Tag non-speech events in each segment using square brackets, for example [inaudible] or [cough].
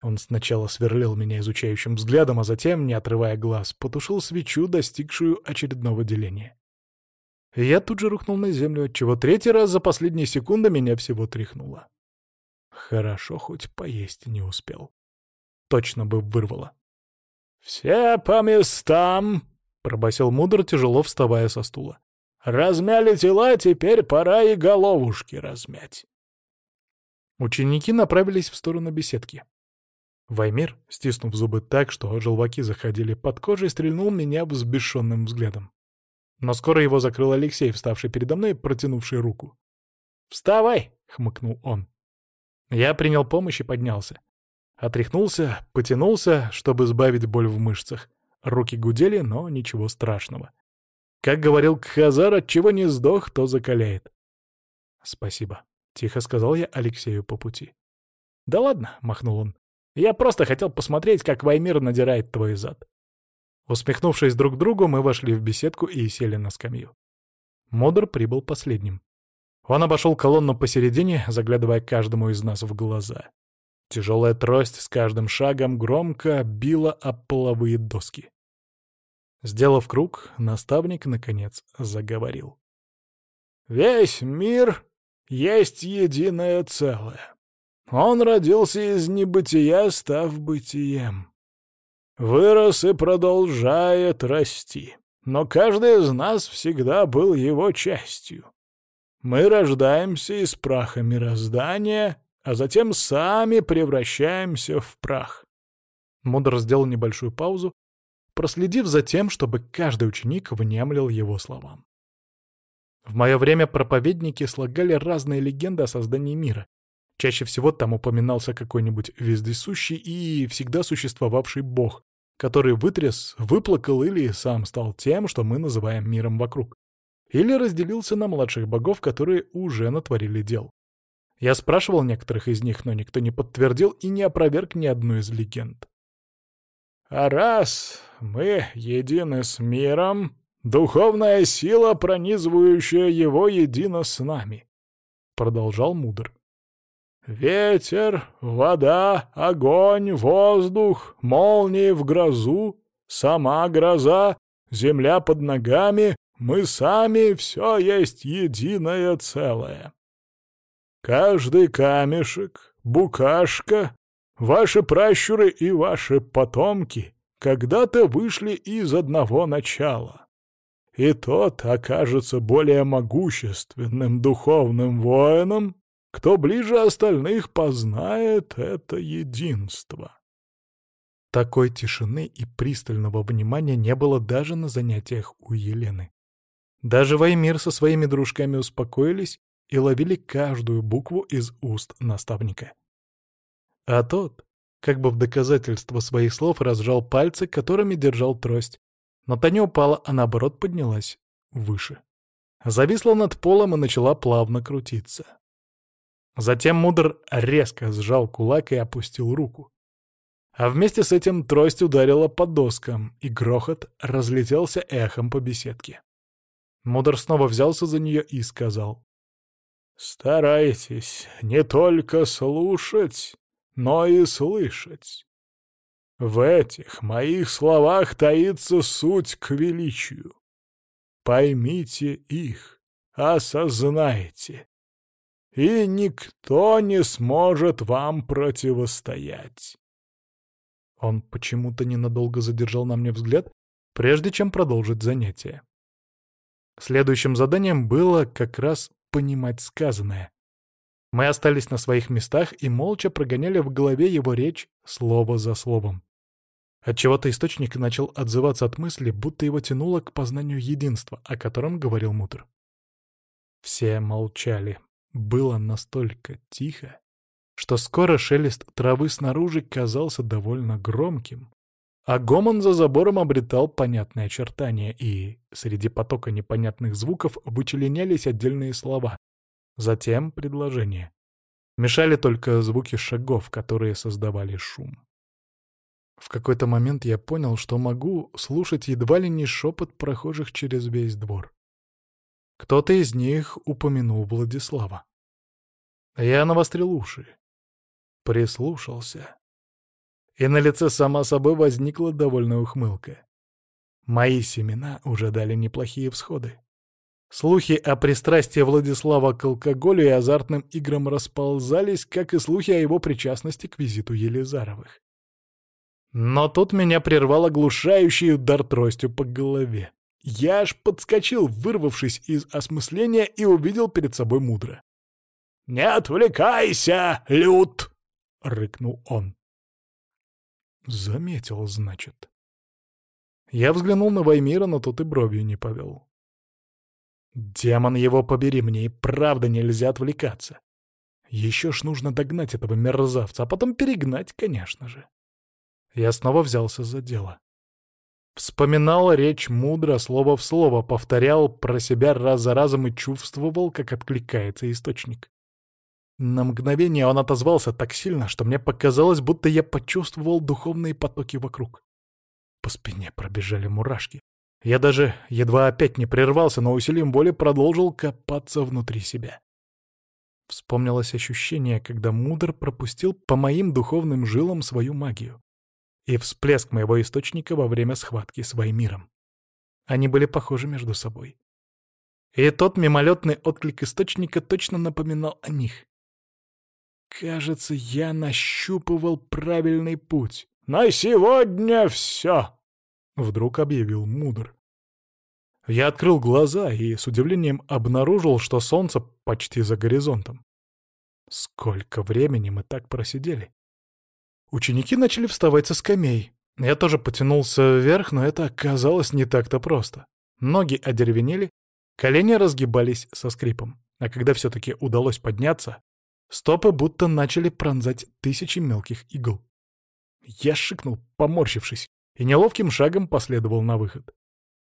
Он сначала сверлил меня изучающим взглядом, а затем, не отрывая глаз, потушил свечу, достигшую очередного деления. Я тут же рухнул на землю, отчего третий раз за последние секунды меня всего тряхнуло. Хорошо, хоть поесть не успел. Точно бы вырвало. «Все по местам!» — пробасил мудр, тяжело вставая со стула. «Размяли тела, теперь пора и головушки размять». Ученики направились в сторону беседки. Ваймир, стиснув зубы так, что желваки заходили под кожей, стрельнул меня взбешенным взглядом. Но скоро его закрыл Алексей, вставший передо мной и протянувший руку. «Вставай!» — хмыкнул он. Я принял помощь и поднялся. Отряхнулся, потянулся, чтобы сбавить боль в мышцах. Руки гудели, но ничего страшного. Как говорил Кхазар, от чего не сдох, то закаляет. «Спасибо», — тихо сказал я Алексею по пути. «Да ладно», — махнул он. «Я просто хотел посмотреть, как Ваймир надирает твой зад». Усмехнувшись друг другу, мы вошли в беседку и сели на скамью. Модер прибыл последним. Он обошел колонну посередине, заглядывая каждому из нас в глаза. Тяжелая трость с каждым шагом громко била об половые доски. Сделав круг, наставник, наконец, заговорил. «Весь мир есть единое целое. Он родился из небытия, став бытием. Вырос и продолжает расти. Но каждый из нас всегда был его частью. Мы рождаемся из праха мироздания, а затем сами превращаемся в прах. Мудр сделал небольшую паузу, проследив за тем, чтобы каждый ученик внемлил его словам. В мое время проповедники слагали разные легенды о создании мира. Чаще всего там упоминался какой-нибудь вездесущий и всегда существовавший бог, который вытряс, выплакал или сам стал тем, что мы называем миром вокруг. Или разделился на младших богов, которые уже натворили дел. Я спрашивал некоторых из них, но никто не подтвердил и не опроверг ни одну из легенд. «А раз мы едины с миром, духовная сила, пронизывающая его, едина с нами», — продолжал Мудр. Ветер, вода, огонь, воздух, молнии в грозу, сама гроза, земля под ногами, мы сами все есть единое целое. Каждый камешек, букашка, ваши пращуры и ваши потомки когда-то вышли из одного начала. И тот окажется более могущественным духовным воином, кто ближе остальных познает это единство. Такой тишины и пристального внимания не было даже на занятиях у Елены. Даже Ваймир со своими дружками успокоились и ловили каждую букву из уст наставника. А тот, как бы в доказательство своих слов, разжал пальцы, которыми держал трость, но та не упала, а наоборот поднялась выше. Зависла над полом и начала плавно крутиться. Затем Мудр резко сжал кулак и опустил руку. А вместе с этим трость ударила по доскам, и грохот разлетелся эхом по беседке. Мудр снова взялся за нее и сказал. «Старайтесь не только слушать, но и слышать. В этих моих словах таится суть к величию. Поймите их, осознайте, и никто не сможет вам противостоять. Он почему-то ненадолго задержал на мне взгляд, прежде чем продолжить занятие. Следующим заданием было как раз понимать сказанное. Мы остались на своих местах и молча прогоняли в голове его речь слово за словом. Отчего-то источник начал отзываться от мысли, будто его тянуло к познанию единства, о котором говорил Мутр. Все молчали. Было настолько тихо, что скоро шелест травы снаружи казался довольно громким, а гомон за забором обретал понятные очертания, и среди потока непонятных звуков вычленялись отдельные слова, затем предложения. Мешали только звуки шагов, которые создавали шум. В какой-то момент я понял, что могу слушать едва ли не шепот прохожих через весь двор. Кто-то из них упомянул Владислава. Я навострил уши. Прислушался. И на лице сама собой возникла довольная ухмылка. Мои семена уже дали неплохие всходы. Слухи о пристрастии Владислава к алкоголю и азартным играм расползались, как и слухи о его причастности к визиту Елизаровых. Но тут меня прервал оглушающий удар тростью по голове. Я аж подскочил, вырвавшись из осмысления, и увидел перед собой мудро. «Не отвлекайся, Люд!» — рыкнул он. Заметил, значит. Я взглянул на Ваймира, но тот и бровью не повел. Демон его побери, мне и правда нельзя отвлекаться. Еще ж нужно догнать этого мерзавца, а потом перегнать, конечно же. Я снова взялся за дело. Вспоминал речь мудро, слово в слово, повторял про себя раз за разом и чувствовал, как откликается источник. На мгновение он отозвался так сильно, что мне показалось, будто я почувствовал духовные потоки вокруг. По спине пробежали мурашки. Я даже едва опять не прервался, но усилием воли продолжил копаться внутри себя. Вспомнилось ощущение, когда мудр пропустил по моим духовным жилам свою магию и всплеск моего источника во время схватки с Ваймиром. Они были похожи между собой. И тот мимолетный отклик источника точно напоминал о них. Кажется, я нащупывал правильный путь. «На сегодня все!» — вдруг объявил Мудр. Я открыл глаза и с удивлением обнаружил, что солнце почти за горизонтом. Сколько времени мы так просидели? Ученики начали вставать со скамей. Я тоже потянулся вверх, но это оказалось не так-то просто. Ноги одеревенели, колени разгибались со скрипом. А когда все-таки удалось подняться, стопы будто начали пронзать тысячи мелких игл. Я шикнул, поморщившись, и неловким шагом последовал на выход.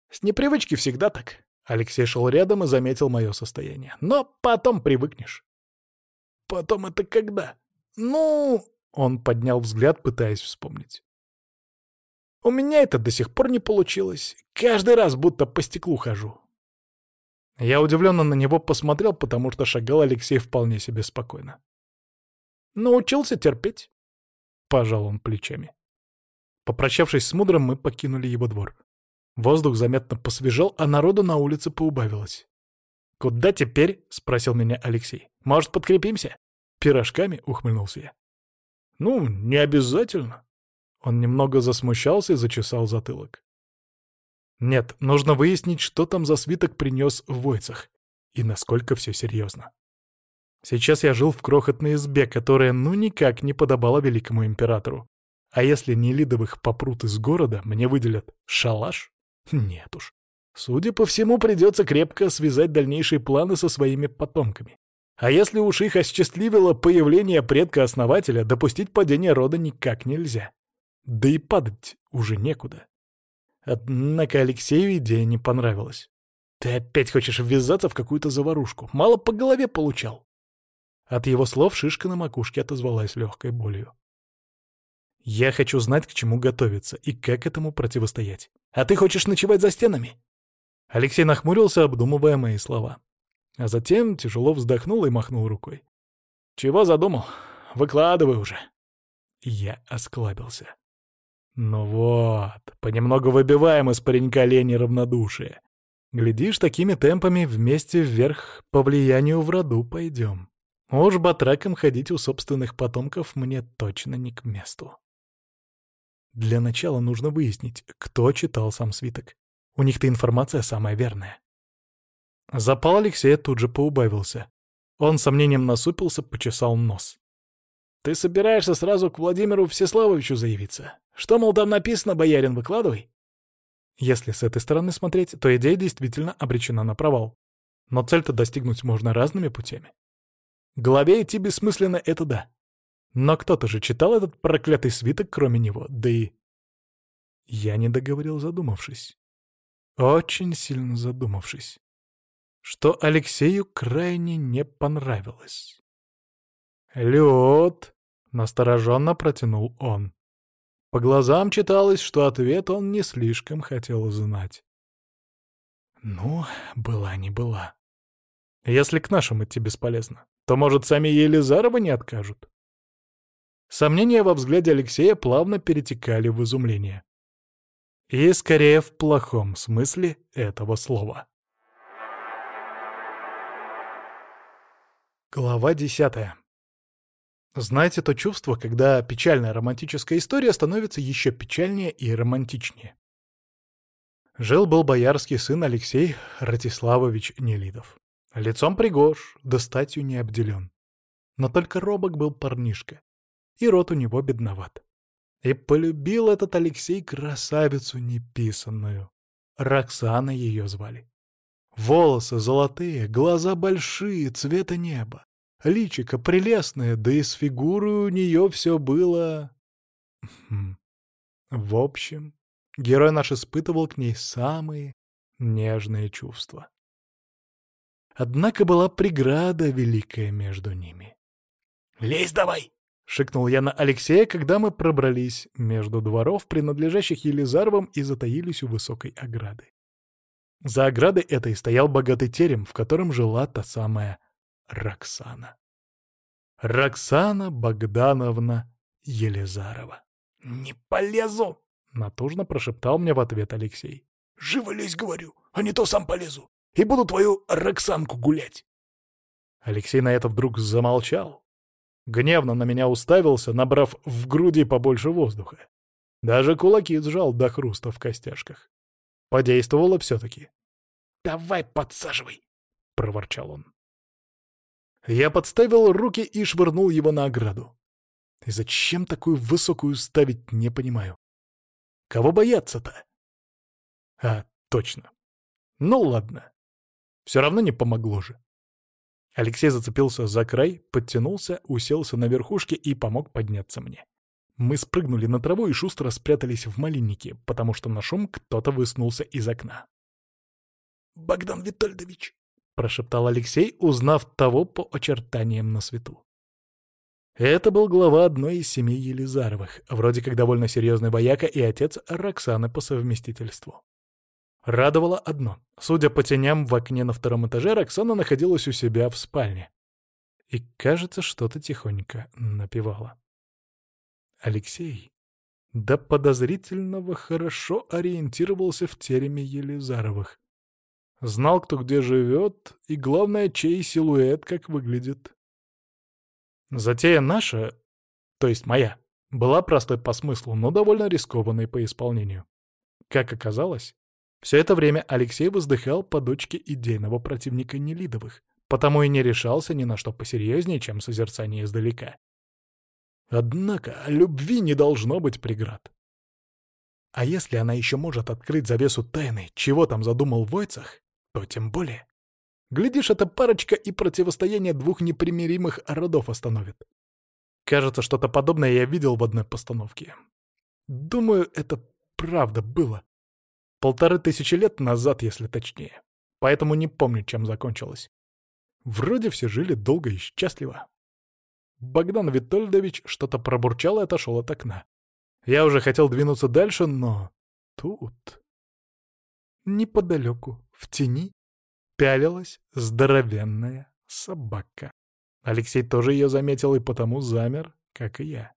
С непривычки всегда так. Алексей шел рядом и заметил мое состояние. Но потом привыкнешь. Потом это когда? Ну, он поднял взгляд, пытаясь вспомнить. «У меня это до сих пор не получилось. Каждый раз будто по стеклу хожу». Я удивленно на него посмотрел, потому что шагал Алексей вполне себе спокойно. «Научился терпеть», — пожал он плечами. Попрощавшись с Мудрым, мы покинули его двор. Воздух заметно посвежал, а народу на улице поубавилось. «Куда теперь?» — спросил меня Алексей. «Может, подкрепимся?» «Пирожками?» — ухмыльнулся я. «Ну, не обязательно». Он немного засмущался и зачесал затылок. «Нет, нужно выяснить, что там за свиток принес Войцах, и насколько все серьезно. Сейчас я жил в крохотной избе, которая ну никак не подобала великому императору. А если не Лидовых попрут из города, мне выделят шалаш? Нет уж. Судя по всему, придется крепко связать дальнейшие планы со своими потомками. А если уж их осчастливило появление предка-основателя, допустить падение рода никак нельзя. Да и падать уже некуда. Однако Алексею идея не понравилась. «Ты опять хочешь ввязаться в какую-то заварушку? Мало по голове получал!» От его слов шишка на макушке отозвалась легкой болью. «Я хочу знать, к чему готовиться и как этому противостоять. А ты хочешь ночевать за стенами?» Алексей нахмурился, обдумывая мои слова. А затем тяжело вздохнул и махнул рукой. «Чего задумал? Выкладывай уже!» Я осклабился. «Ну вот, понемногу выбиваем из паренька лени равнодушие. Глядишь, такими темпами вместе вверх по влиянию в роду пойдем. Уж батраком ходить у собственных потомков мне точно не к месту. Для начала нужно выяснить, кто читал сам свиток. У них-то информация самая верная. Запал Алексея тут же поубавился. Он сомнением насупился, почесал нос. «Ты собираешься сразу к Владимиру Всеславовичу заявиться? Что, мол, там написано, боярин, выкладывай?» Если с этой стороны смотреть, то идея действительно обречена на провал. Но цель-то достигнуть можно разными путями. Голове идти бессмысленно — это да. Но кто-то же читал этот проклятый свиток, кроме него, да и... Я не договорил, задумавшись. Очень сильно задумавшись что Алексею крайне не понравилось. «Лед!» — настороженно протянул он. По глазам читалось, что ответ он не слишком хотел знать. Ну, была не была. Если к нашим идти бесполезно, то, может, сами Елизаровы не откажут? Сомнения во взгляде Алексея плавно перетекали в изумление. И скорее в плохом смысле этого слова. Глава десятая. Знаете то чувство, когда печальная романтическая история становится еще печальнее и романтичнее? Жил-был боярский сын Алексей Ратиславович Нелидов. Лицом пригож, да статью не обделен. Но только робок был парнишка, и рот у него бедноват. И полюбил этот Алексей красавицу неписанную. Роксана ее звали. Волосы золотые, глаза большие, цвета неба. Личико прелестное, да и с фигурой у нее все было... Хм. В общем, герой наш испытывал к ней самые нежные чувства. Однако была преграда великая между ними. «Лезь давай!» — шикнул я на Алексея, когда мы пробрались между дворов, принадлежащих Елизаровым, и затаились у высокой ограды. За оградой этой стоял богатый терем, в котором жила та самая Роксана. Роксана Богдановна Елизарова. «Не полезу!» — натужно прошептал мне в ответ Алексей. «Живо лезь, говорю, а не то сам полезу, и буду твою Роксанку гулять!» Алексей на это вдруг замолчал. Гневно на меня уставился, набрав в груди побольше воздуха. Даже кулаки сжал до хруста в костяшках. Подействовало все-таки. «Давай подсаживай!» — проворчал он. Я подставил руки и швырнул его на ограду. И зачем такую высокую ставить, не понимаю. Кого бояться-то? А, точно. Ну ладно. Все равно не помогло же. Алексей зацепился за край, подтянулся, уселся на верхушке и помог подняться мне. Мы спрыгнули на траву и шустро спрятались в малиннике, потому что на шум кто-то высунулся из окна. «Богдан Витальдович!» — прошептал Алексей, узнав того по очертаниям на свету. Это был глава одной из семей Елизаровых, вроде как довольно серьезный вояка и отец Роксаны по совместительству. Радовало одно. Судя по теням в окне на втором этаже, Роксана находилась у себя в спальне. И, кажется, что-то тихонько напевала. Алексей до подозрительного хорошо ориентировался в тереме Елизаровых. Знал, кто где живет, и, главное, чей силуэт как выглядит. Затея наша, то есть моя, была простой по смыслу, но довольно рискованной по исполнению. Как оказалось, все это время Алексей воздыхал по дочке идейного противника Нелидовых, потому и не решался ни на что посерьезнее, чем созерцание издалека. Однако любви не должно быть преград. А если она еще может открыть завесу тайны, чего там задумал Войцах, то тем более. Глядишь, эта парочка и противостояние двух непримиримых родов остановит. Кажется, что-то подобное я видел в одной постановке. Думаю, это правда было. Полторы тысячи лет назад, если точнее. Поэтому не помню, чем закончилось. Вроде все жили долго и счастливо. Богдан Витольдович что-то пробурчал и отошел от окна. Я уже хотел двинуться дальше, но тут... Неподалеку, в тени, пялилась здоровенная собака. Алексей тоже ее заметил и потому замер, как и я.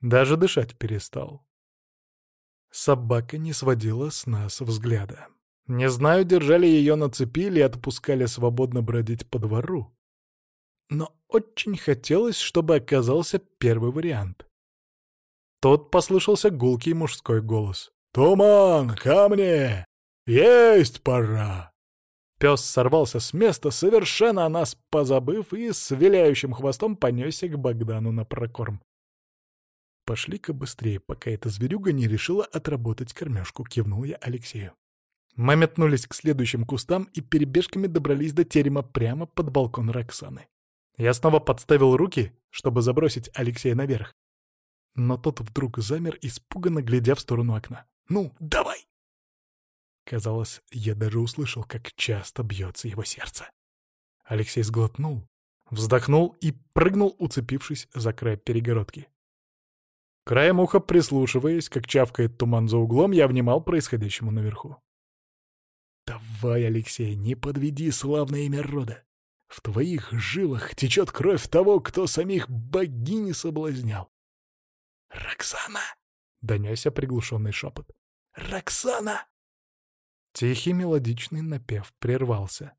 Даже дышать перестал. Собака не сводила с нас взгляда. Не знаю, держали ее на цепи или отпускали свободно бродить по двору. Но очень хотелось, чтобы оказался первый вариант. Тот послышался гулкий мужской голос. «Туман, ко мне! Есть пора!» Пес сорвался с места, совершенно о нас позабыв, и с виляющим хвостом понесся к Богдану на прокорм. «Пошли-ка быстрее, пока эта зверюга не решила отработать кормежку», — кивнул я Алексею. Мы метнулись к следующим кустам и перебежками добрались до терема прямо под балкон Роксаны. Я снова подставил руки, чтобы забросить Алексея наверх. Но тот вдруг замер, испуганно глядя в сторону окна. «Ну, давай!» Казалось, я даже услышал, как часто бьется его сердце. Алексей сглотнул, вздохнул и прыгнул, уцепившись за край перегородки. Краем уха прислушиваясь, как чавкает туман за углом, я внимал происходящему наверху. «Давай, Алексей, не подведи славное имя рода. В твоих жилах течет кровь того, кто самих богини соблазнял. «Роксана!» — донесся приглушенный шепот. «Роксана!» Тихий мелодичный напев прервался.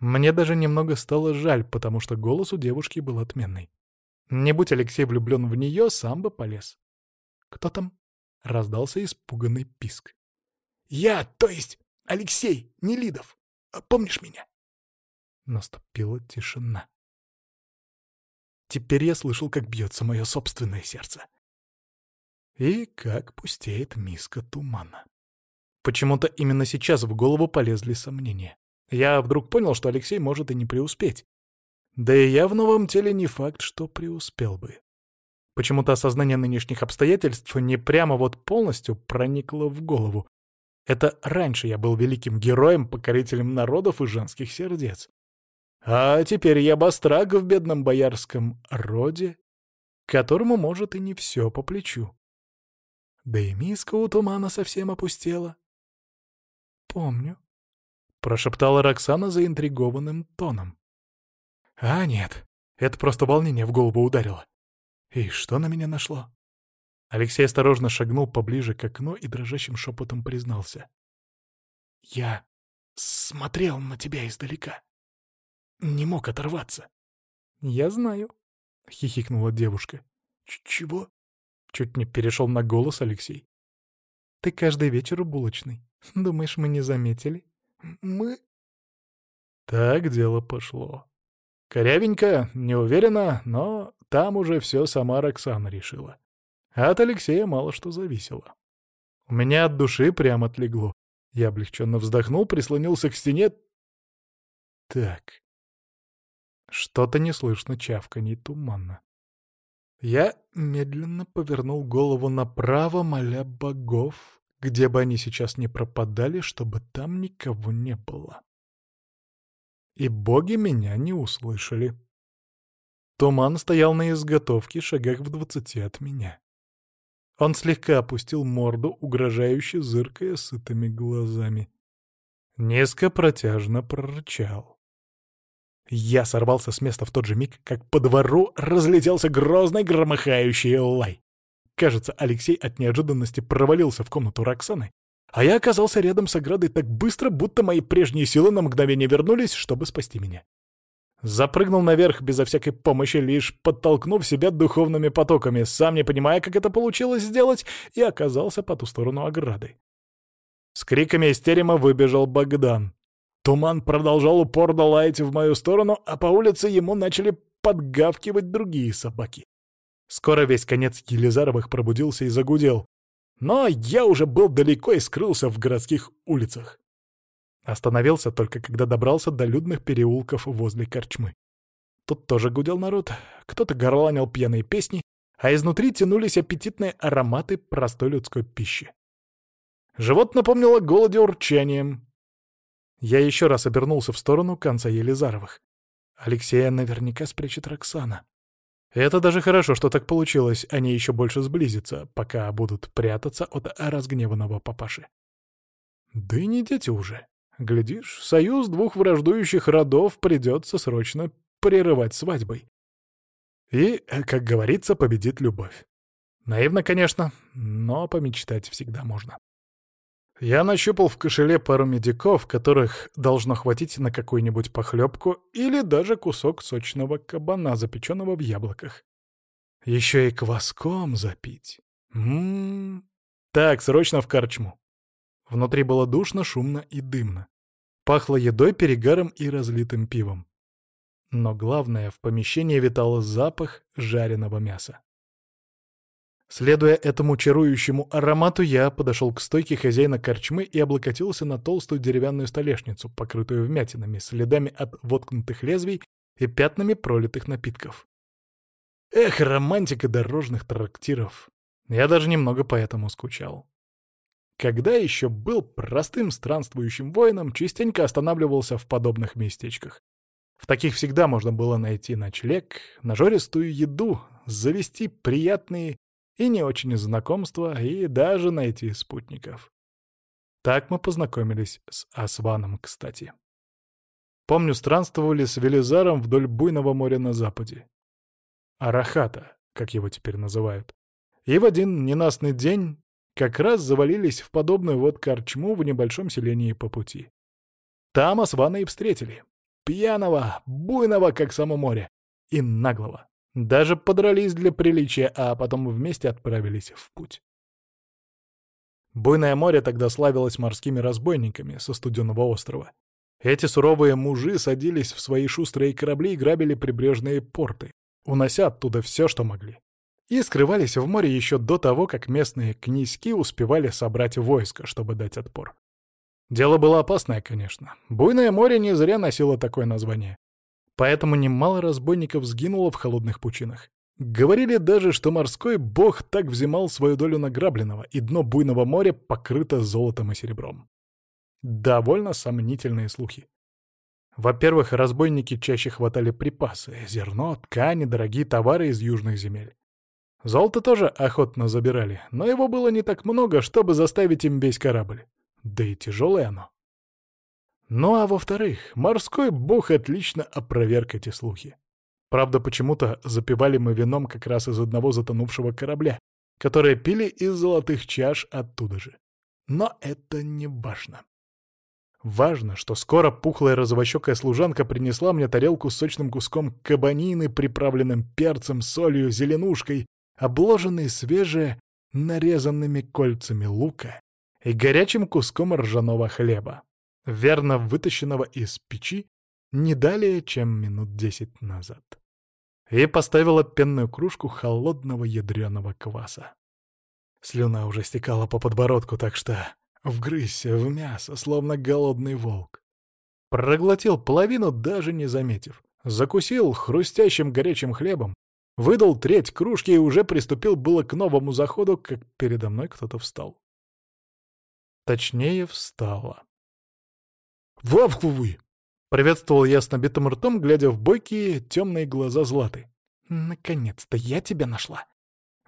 Мне даже немного стало жаль, потому что голос у девушки был отменный. Не будь Алексей влюблен в нее, сам бы полез. «Кто там?» — раздался испуганный писк. «Я, то есть Алексей Нелидов. Помнишь меня?» Наступила тишина. Теперь я слышал, как бьется мое собственное сердце. И как пустеет миска тумана. Почему-то именно сейчас в голову полезли сомнения. Я вдруг понял, что Алексей может и не преуспеть. Да и я в новом теле не факт, что преуспел бы. Почему-то осознание нынешних обстоятельств не прямо вот полностью проникло в голову. Это раньше я был великим героем, покорителем народов и женских сердец. А теперь я бастрак в бедном боярском роде, которому, может, и не все по плечу. Да и миска у тумана совсем опустела. «Помню», — прошептала Роксана заинтригованным тоном. «А нет, это просто волнение в голову ударило. И что на меня нашло?» Алексей осторожно шагнул поближе к окну и дрожащим шепотом признался. «Я смотрел на тебя издалека. Не мог оторваться». «Я знаю», — хихикнула девушка. «Чего?» — чуть не перешел на голос Алексей. «Ты каждый вечер у булочной. Думаешь, мы не заметили?» «Мы...» Так дело пошло. Корявенько, неуверенно, но там уже все сама Роксана решила. От Алексея мало что зависело. У меня от души прямо отлегло. Я облегченно вздохнул, прислонился к стене. Так. Что-то не слышно чавканье туманно. Я медленно повернул голову направо, моля богов, где бы они сейчас не пропадали, чтобы там никого не было. И боги меня не услышали. Туман стоял на изготовке, шагах в двадцати от меня. Он слегка опустил морду, угрожающе зыркая сытыми глазами. Низко протяжно прорычал. Я сорвался с места в тот же миг, как по двору разлетелся грозный громыхающий лай. Кажется, Алексей от неожиданности провалился в комнату Роксаны, а я оказался рядом с оградой так быстро, будто мои прежние силы на мгновение вернулись, чтобы спасти меня. Запрыгнул наверх безо всякой помощи, лишь подтолкнув себя духовными потоками, сам не понимая, как это получилось сделать, и оказался по ту сторону ограды. С криками из терема выбежал Богдан. Туман продолжал упорно лаять в мою сторону, а по улице ему начали подгавкивать другие собаки. Скоро весь конец Елизаровых пробудился и загудел. Но я уже был далеко и скрылся в городских улицах. Остановился только когда добрался до людных переулков возле корчмы. Тут тоже гудел народ, кто-то горланил пьяные песни, а изнутри тянулись аппетитные ароматы простой людской пищи. Живот напомнило голоде урчанием. Я еще раз обернулся в сторону конца Елизаровых. Алексея наверняка спрячет Роксана. Это даже хорошо, что так получилось, они еще больше сблизятся, пока будут прятаться от разгневанного папаши. Да и не дети уже. Глядишь, союз двух враждующих родов придется срочно прерывать свадьбой. И, как говорится, победит любовь. Наивно, конечно, но помечтать всегда можно. Я нащупал в кошеле пару медиков, которых должно хватить на какую-нибудь похлебку или даже кусок сочного кабана, запеченного в яблоках. Еще и кваском запить. Ммм. Так, срочно в корчму. Внутри было душно, шумно и дымно. Пахло едой, перегаром и разлитым пивом. Но главное, в помещении витал запах жареного мяса. Следуя этому чарующему аромату, я подошел к стойке хозяина корчмы и облокотился на толстую деревянную столешницу, покрытую вмятинами, следами от воткнутых лезвий и пятнами пролитых напитков. Эх, романтика дорожных трактиров. Я даже немного по этому скучал. Когда еще был простым странствующим воином, частенько останавливался в подобных местечках. В таких всегда можно было найти ночлег, нажористую еду, завести приятные и не очень знакомства, и даже найти спутников. Так мы познакомились с Асваном, кстати. Помню, странствовали с Велизаром вдоль буйного моря на западе. Арахата, как его теперь называют. И в один ненастный день как раз завалились в подобную вот корчму в небольшом селении по пути. Там Асвана и встретили. Пьяного, буйного, как само море, и наглого. Даже подрались для приличия, а потом вместе отправились в путь. Буйное море тогда славилось морскими разбойниками со студенного острова. Эти суровые мужи садились в свои шустрые корабли и грабили прибрежные порты, унося оттуда все, что могли. И скрывались в море еще до того, как местные князьки успевали собрать войско, чтобы дать отпор. Дело было опасное, конечно. Буйное море не зря носило такое название. Поэтому немало разбойников сгинуло в холодных пучинах. Говорили даже, что морской бог так взимал свою долю награбленного, и дно буйного моря покрыто золотом и серебром. Довольно сомнительные слухи. Во-первых, разбойники чаще хватали припасы — зерно, ткани, дорогие товары из южных земель. Золото тоже охотно забирали, но его было не так много, чтобы заставить им весь корабль. Да и тяжелое оно. Ну а во-вторых, морской бог отлично опроверг эти слухи. Правда, почему-то запивали мы вином как раз из одного затонувшего корабля, которое пили из золотых чаш оттуда же. Но это не важно. Важно, что скоро пухлая розовощекая служанка принесла мне тарелку с сочным куском кабанины, приправленным перцем, солью, зеленушкой, обложенной свеже нарезанными кольцами лука и горячим куском ржаного хлеба, верно вытащенного из печи не далее, чем минут десять назад и поставила пенную кружку холодного ядреного кваса. Слюна уже стекала по подбородку, так что вгрызся в мясо, словно голодный волк. Проглотил половину, даже не заметив. Закусил хрустящим горячим хлебом, выдал треть кружки и уже приступил было к новому заходу, как передо мной кто-то встал. Точнее, встала. «Вавку вы!» Приветствовал я с набитым ртом, глядя в бойкие темные глаза Златы. «Наконец-то я тебя нашла!»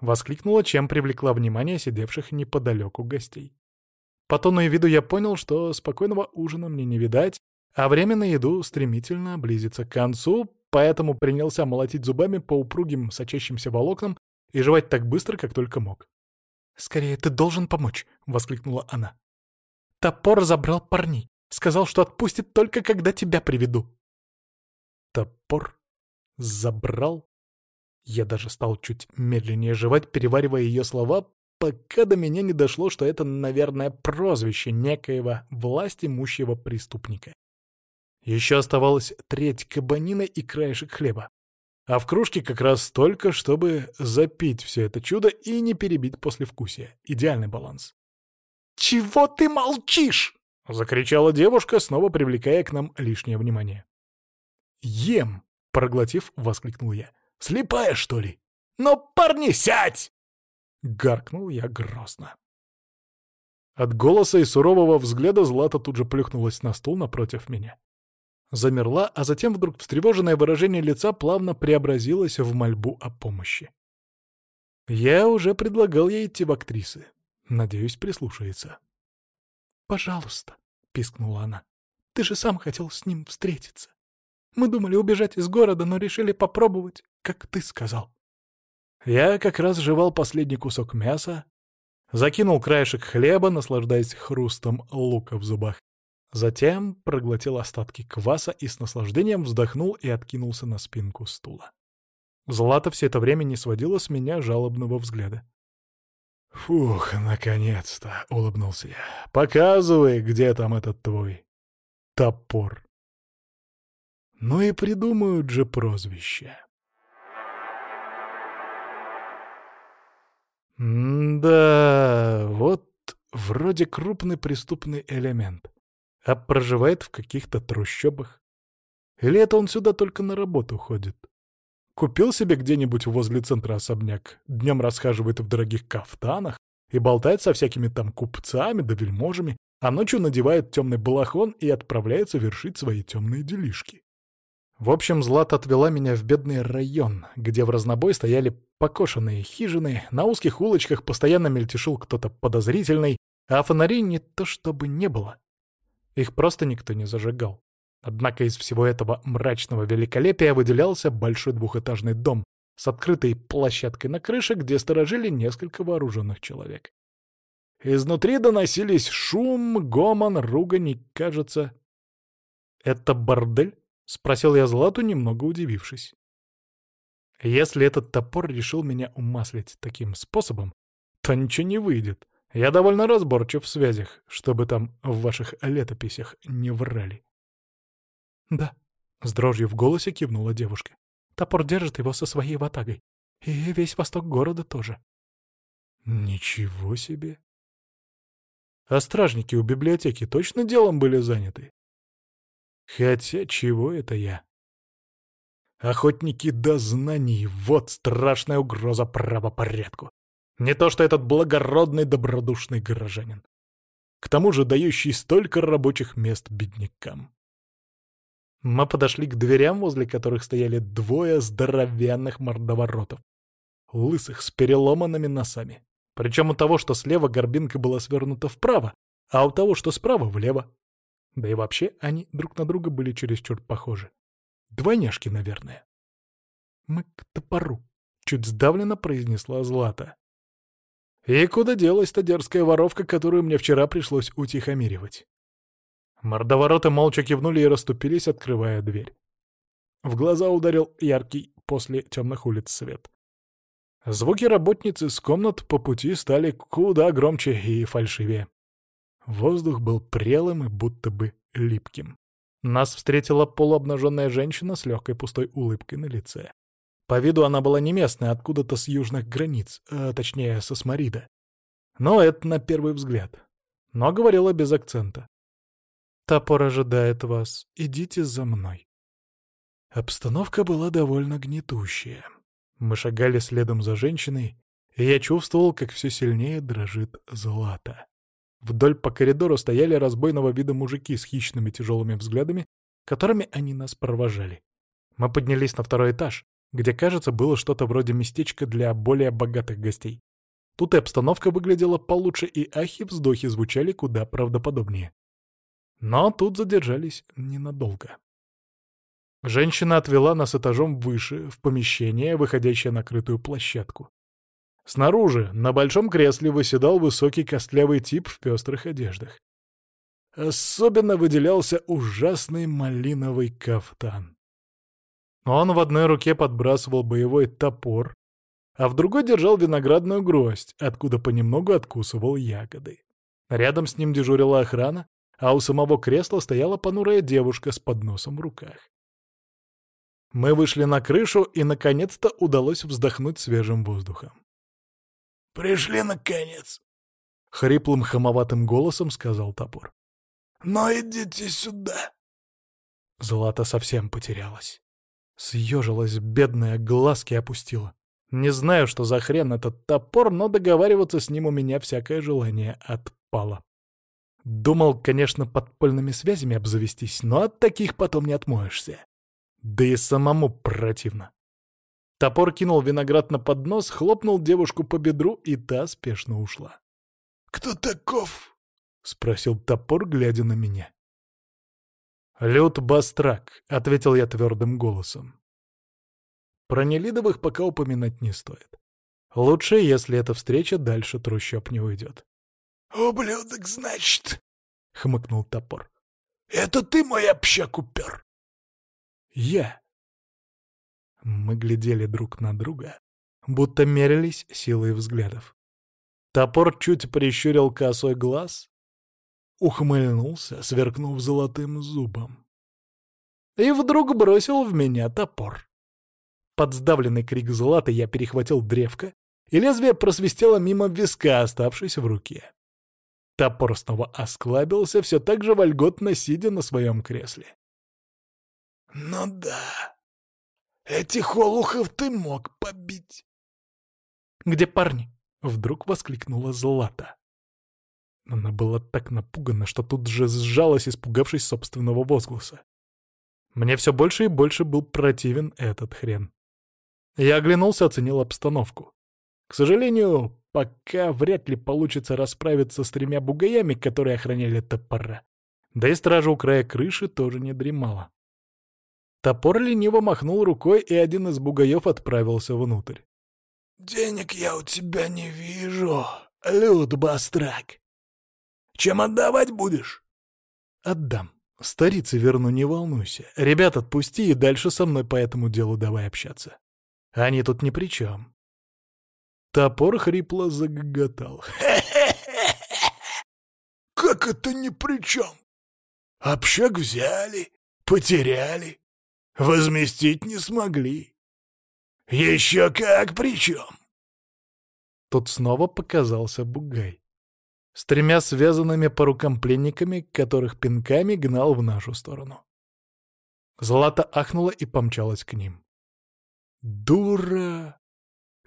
Воскликнула, чем привлекла внимание сидевших неподалеку гостей. По тону и виду я понял, что спокойного ужина мне не видать, а время на еду стремительно близится к концу, поэтому принялся молотить зубами по упругим сочащимся волокнам и жевать так быстро, как только мог. «Скорее, ты должен помочь!» — воскликнула она. «Топор забрал парней. Сказал, что отпустит только когда тебя приведу. Топор забрал. Я даже стал чуть медленнее жевать, переваривая ее слова, пока до меня не дошло, что это, наверное, прозвище некоего власть имущего преступника. Еще оставалась треть кабанина и краешек хлеба. А в кружке как раз столько, чтобы запить все это чудо и не перебить послевкусие. Идеальный баланс. «Чего ты молчишь?» — закричала девушка, снова привлекая к нам лишнее внимание. «Ем!» — проглотив, воскликнул я. «Слепая, что ли? Но, парни, сядь!» — гаркнул я грозно. От голоса и сурового взгляда Злата тут же плюхнулась на стул напротив меня. Замерла, а затем вдруг встревоженное выражение лица плавно преобразилось в мольбу о помощи. Я уже предлагал ей идти в актрисы. Надеюсь, прислушается. «Пожалуйста», — пискнула она. «Ты же сам хотел с ним встретиться. Мы думали убежать из города, но решили попробовать, как ты сказал». Я как раз жевал последний кусок мяса, закинул краешек хлеба, наслаждаясь хрустом лука в зубах. Затем проглотил остатки кваса и с наслаждением вздохнул и откинулся на спинку стула. Злата все это время не сводила с меня жалобного взгляда. «Фух, наконец-то!» — улыбнулся я. «Показывай, где там этот твой топор». Ну и придумают же прозвище. да, вот вроде крупный преступный элемент, а проживает в каких-то трущобах. Или это он сюда только на работу ходит? Купил себе где-нибудь возле центра особняк, днем расхаживает в дорогих кафтанах и болтает со всякими там купцами да вельможами, а ночью надевает темный балахон и отправляется вершить свои темные делишки. В общем, Злат отвела меня в бедный район, где в разнобой стояли покошенные хижины, на узких улочках постоянно мельтешил кто-то подозрительный, а фонарей не то чтобы не было. Их просто никто не зажигал. Однако из всего этого мрачного великолепия выделялся большой двухэтажный дом, с открытой площадкой на крыше, где сторожили несколько вооруженных человек. Изнутри доносились шум, гомон, ругань и, кажется... «Это бордель?» — спросил я Злату, немного удивившись. Если этот топор решил меня умаслить таким способом, то ничего не выйдет. Я довольно разборчив в связях, чтобы там в ваших летописях не врали. «Да», — с дрожью в голосе кивнула девушка. «Топор держит его со своей ватагой. И весь восток города тоже». «Ничего себе!» А стражники у библиотеки точно делом были заняты? Хотя чего это я? Охотники до знаний — вот страшная угроза правопорядку. Не то что этот благородный добродушный горожанин. К тому же дающий столько рабочих мест беднякам. Мы подошли к дверям, возле которых стояли двое здоровенных мордоворотов, лысых с переломанными носами. Причем у того, что слева горбинка была свернута вправо, а у того, что справа, влево. Да и вообще они друг на друга были чересчур похожи. Двойняшки, наверное. «Мы к топору», — чуть сдавленно произнесла Злата. И куда делась та дерзкая воровка, которую мне вчера пришлось утихомиривать? Мордовороты молча кивнули и расступились, открывая дверь. В глаза ударил яркий после темных улиц свет. Звуки работницы с комнат по пути стали куда громче и фальшивее. Воздух был прелым и будто бы липким. Нас встретила полуобнаженная женщина с легкой пустой улыбкой на лице. По виду она была не местная, откуда-то с южных границ, а точнее, со Смарида. Но это на первый взгляд. Но говорила без акцента. «Топор ожидает вас. Идите за мной». Обстановка была довольно гнетущая. Мы шагали следом за женщиной, и я чувствовал, как все сильнее дрожит злато. Вдоль по коридору стояли разбойного вида мужики с хищными тяжелыми взглядами, которыми они нас провожали. Мы поднялись на второй этаж, где, кажется, было что-то вроде местечка для более богатых гостей. Тут и обстановка выглядела получше, и ахи-вздохи звучали куда правдоподобнее. Но тут задержались ненадолго. Женщина отвела нас этажом выше, в помещение, выходящее на крытую площадку. Снаружи, на большом кресле, выседал высокий костлявый тип в пестрых одеждах. Особенно выделялся ужасный малиновый кафтан. Он в одной руке подбрасывал боевой топор, а в другой держал виноградную гроздь, откуда понемногу откусывал ягоды. Рядом с ним дежурила охрана, а у самого кресла стояла понурая девушка с подносом в руках. Мы вышли на крышу, и, наконец-то, удалось вздохнуть свежим воздухом. «Пришли, наконец!» — хриплым хамоватым голосом сказал топор. «Но идите сюда!» Злата совсем потерялась. Съежилась, бедная, глазки опустила. Не знаю, что за хрен этот топор, но договариваться с ним у меня всякое желание отпало. Думал, конечно, подпольными связями обзавестись, но от таких потом не отмоешься. Да и самому противно. Топор кинул виноград на поднос, хлопнул девушку по бедру, и та спешно ушла. «Кто таков?» — спросил топор, глядя на меня. «Люд Бастрак», — ответил я твердым голосом. Про Нелидовых пока упоминать не стоит. Лучше, если эта встреча дальше трущоб не уйдет. «Ублюдок, значит?» — хмыкнул топор. «Это ты мой общак упер?» Я. Мы глядели друг на друга, будто мерились силой взглядов. Топор чуть прищурил косой глаз, ухмыльнулся, сверкнув золотым зубом. И вдруг бросил в меня топор. Под сдавленный крик злата я перехватил древко, и лезвие просвистело мимо виска, оставшись в руке. Топор снова осклабился, все так же вольготно сидя на своем кресле. «Ну да, этих олухов ты мог побить». «Где парни?» — вдруг воскликнула Злата. Она была так напугана, что тут же сжалась, испугавшись собственного возгласа. Мне все больше и больше был противен этот хрен. Я оглянулся, оценил обстановку. К сожалению, пока вряд ли получится расправиться с тремя бугаями, которые охраняли топора. Да и стража у края крыши тоже не дремала. Топор лениво махнул рукой, и один из бугаев отправился внутрь. «Денег я у тебя не вижу, Люд Бастрак. Чем отдавать будешь?» «Отдам. Старицы верну, не волнуйся. Ребят отпусти и дальше со мной по этому делу давай общаться. Они тут ни при чем». Топор хрипло загоготал. [laughs] «Как это ни при чем? Общак взяли, потеряли, возместить не смогли. Еще как при чем?» Тут снова показался бугай. С тремя связанными по рукам пленниками, которых пинками гнал в нашу сторону. Злата ахнула и помчалась к ним. «Дура!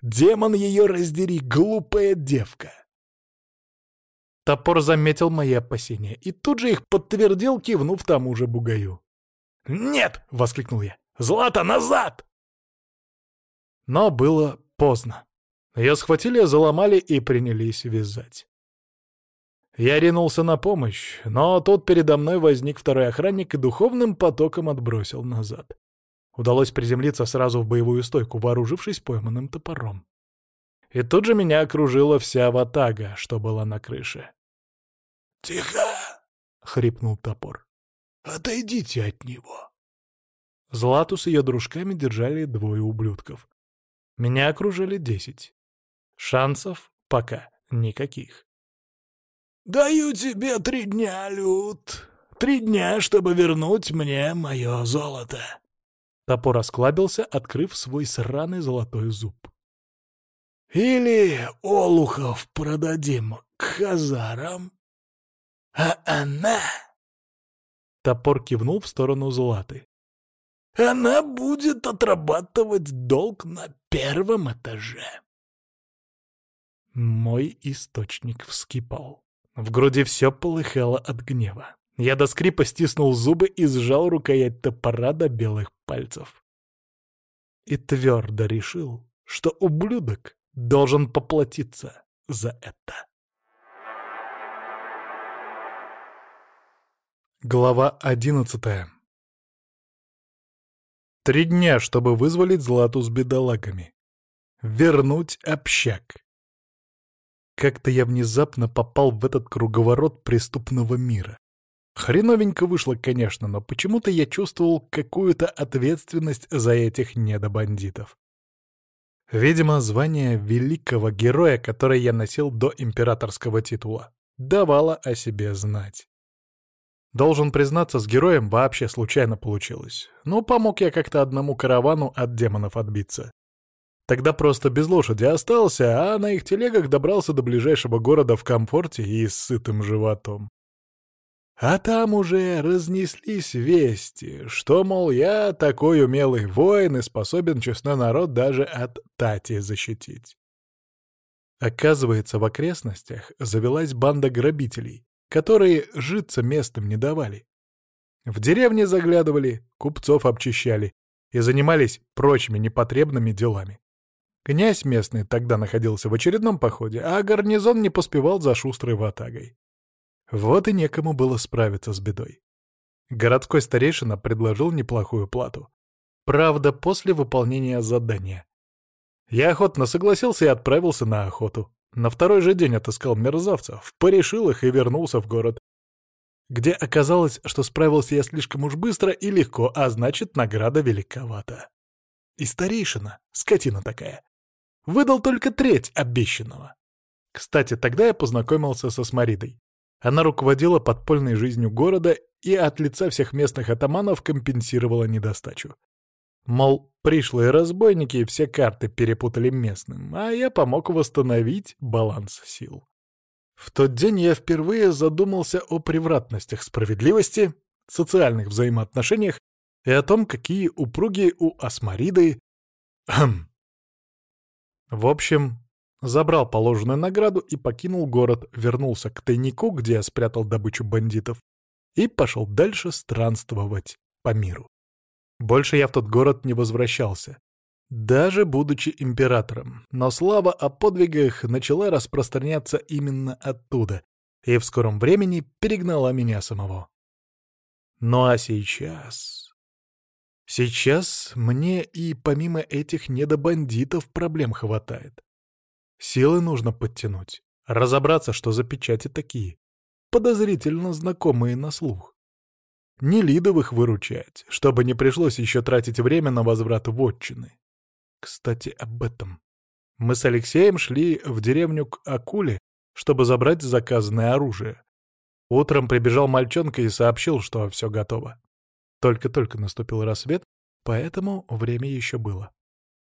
Демон ее раздери, глупая девка!» Топор заметил мои опасения и тут же их подтвердил, кивнув тому же бугаю. «Нет!» — воскликнул я. «Злата, назад!» Но было поздно. Ее схватили, заломали и принялись вязать. Я ринулся на помощь, но тут передо мной возник второй охранник и духовным потоком отбросил назад. Удалось приземлиться сразу в боевую стойку, вооружившись пойманным топором. И тут же меня окружила вся ватага, что была на крыше. «Тихо!» — хрипнул топор. «Отойдите от него!» Злату с ее дружками держали двое ублюдков. Меня окружили десять. Шансов пока никаких. «Даю тебе три дня, Люд. Три дня, чтобы вернуть мне мое золото». Топор осклабился, открыв свой сраный золотой зуб. «Или олухов продадим к хазарам, а она...» Топор кивнул в сторону Златы. «Она будет отрабатывать долг на первом этаже». Мой источник вскипал. В груди все полыхало от гнева. Я до скрипа стиснул зубы и сжал рукоять топора до белых пальцев. И твердо решил, что ублюдок должен поплатиться за это. Глава одиннадцатая Три дня, чтобы вызволить Злату с бедолагами. Вернуть общак. Как-то я внезапно попал в этот круговорот преступного мира. Хреновенько вышло, конечно, но почему-то я чувствовал какую-то ответственность за этих недобандитов. Видимо, звание великого героя, которое я носил до императорского титула, давало о себе знать. Должен признаться, с героем вообще случайно получилось. Ну, помог я как-то одному каравану от демонов отбиться. Тогда просто без лошади остался, а на их телегах добрался до ближайшего города в комфорте и с сытым животом. А там уже разнеслись вести, что, мол, я такой умелый воин и способен честной народ даже от Тати защитить. Оказывается, в окрестностях завелась банда грабителей, которые житься местом не давали. В деревне заглядывали, купцов обчищали и занимались прочими непотребными делами. Князь местный тогда находился в очередном походе, а гарнизон не поспевал за шустрой ватагой. Вот и некому было справиться с бедой. Городской старейшина предложил неплохую плату. Правда, после выполнения задания. Я охотно согласился и отправился на охоту. На второй же день отыскал мерзавцев, порешил их и вернулся в город, где оказалось, что справился я слишком уж быстро и легко, а значит, награда великовата. И старейшина, скотина такая, Выдал только треть обещанного. Кстати, тогда я познакомился со Смаридой. Она руководила подпольной жизнью города и от лица всех местных атаманов компенсировала недостачу. Мол, пришлые разбойники все карты перепутали местным, а я помог восстановить баланс сил. В тот день я впервые задумался о превратностях справедливости, социальных взаимоотношениях и о том, какие упругие у Асмариды... Хм, в общем, забрал положенную награду и покинул город, вернулся к тайнику, где я спрятал добычу бандитов, и пошел дальше странствовать по миру. Больше я в тот город не возвращался, даже будучи императором, но слава о подвигах начала распространяться именно оттуда, и в скором времени перегнала меня самого. Ну а сейчас... Сейчас мне и помимо этих недобандитов проблем хватает. Силы нужно подтянуть, разобраться, что за печати такие, подозрительно знакомые на слух. Не Лидовых выручать, чтобы не пришлось еще тратить время на возврат вотчины. Кстати, об этом. Мы с Алексеем шли в деревню к Акуле, чтобы забрать заказанное оружие. Утром прибежал мальчонка и сообщил, что все готово. Только-только наступил рассвет, поэтому время еще было.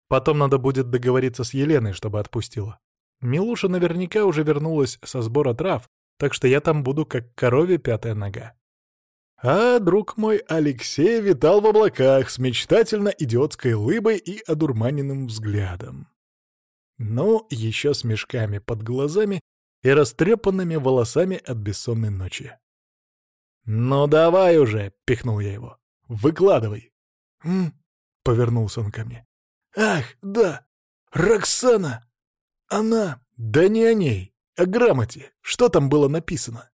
Потом надо будет договориться с Еленой, чтобы отпустила. Милуша наверняка уже вернулась со сбора трав, так что я там буду как корове пятая нога. А друг мой Алексей витал в облаках с мечтательно-идиотской лыбой и одурманенным взглядом. Ну, еще с мешками под глазами и растрепанными волосами от бессонной ночи. «Ну давай уже!» — пихнул я его. «Выкладывай!» «М?» — повернулся он ко мне. «Ах, да! Роксана! Она...» «Да не о ней, о грамоте. Что там было написано?»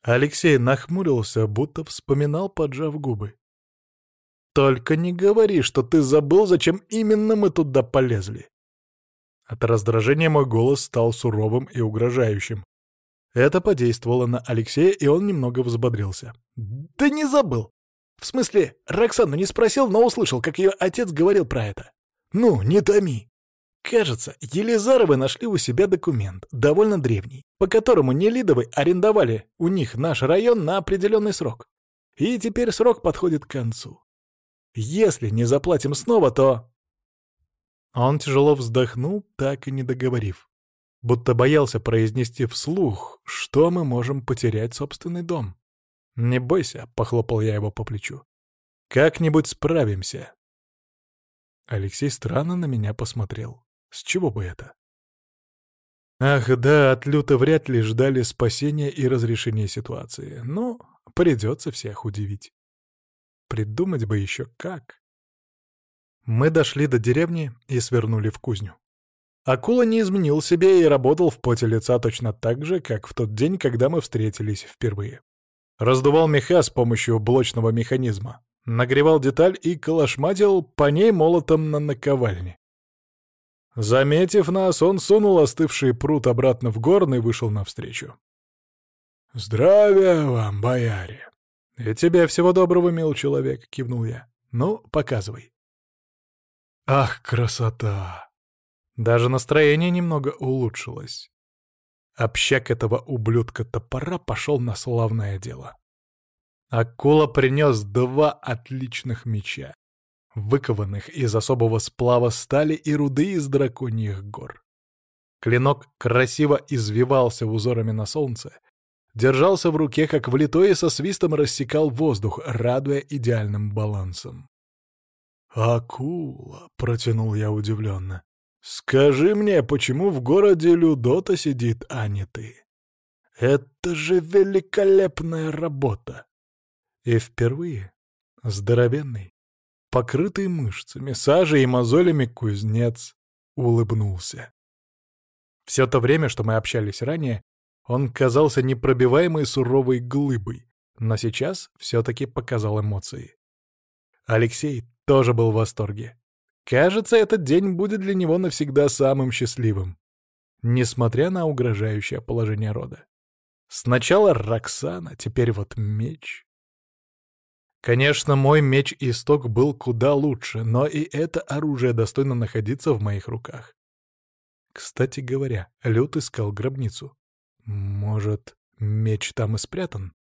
Алексей нахмурился, будто вспоминал, поджав губы. «Только не говори, что ты забыл, зачем именно мы туда полезли!» От раздражения мой голос стал суровым и угрожающим. Это подействовало на Алексея, и он немного взбодрился. «Да не забыл! В смысле, Роксану не спросил, но услышал, как ее отец говорил про это. Ну, не томи!» Кажется, Елизаровы нашли у себя документ, довольно древний, по которому Нелидовы арендовали у них наш район на определенный срок. И теперь срок подходит к концу. Если не заплатим снова, то... Он тяжело вздохнул, так и не договорив будто боялся произнести вслух, что мы можем потерять собственный дом. «Не бойся», — похлопал я его по плечу. «Как-нибудь справимся». Алексей странно на меня посмотрел. С чего бы это? Ах, да, от Люта вряд ли ждали спасения и разрешения ситуации. Но придется всех удивить. Придумать бы еще как. Мы дошли до деревни и свернули в кузню. Акула не изменил себе и работал в поте лица точно так же, как в тот день, когда мы встретились впервые. Раздувал меха с помощью блочного механизма, нагревал деталь и калашматил по ней молотом на наковальне. Заметив нас, он сунул остывший пруд обратно в горн и вышел навстречу. «Здравия вам, бояре!» «И тебе всего доброго, мил человек», — кивнул я. «Ну, показывай». «Ах, красота!» Даже настроение немного улучшилось. Общак этого ублюдка-топора пошел на славное дело. Акула принес два отличных меча, выкованных из особого сплава стали и руды из драконьих гор. Клинок красиво извивался узорами на солнце, держался в руке, как влитой, и со свистом рассекал воздух, радуя идеальным балансом. «Акула!» — протянул я удивленно. «Скажи мне, почему в городе Людота сидит, а не ты? Это же великолепная работа!» И впервые здоровенный, покрытый мышцами, сажей и мозолями кузнец улыбнулся. Все то время, что мы общались ранее, он казался непробиваемой суровой глыбой, но сейчас все-таки показал эмоции. Алексей тоже был в восторге. Кажется, этот день будет для него навсегда самым счастливым, несмотря на угрожающее положение рода. Сначала Роксана, теперь вот меч. Конечно, мой меч-исток был куда лучше, но и это оружие достойно находиться в моих руках. Кстати говоря, Лют искал гробницу. Может, меч там и спрятан?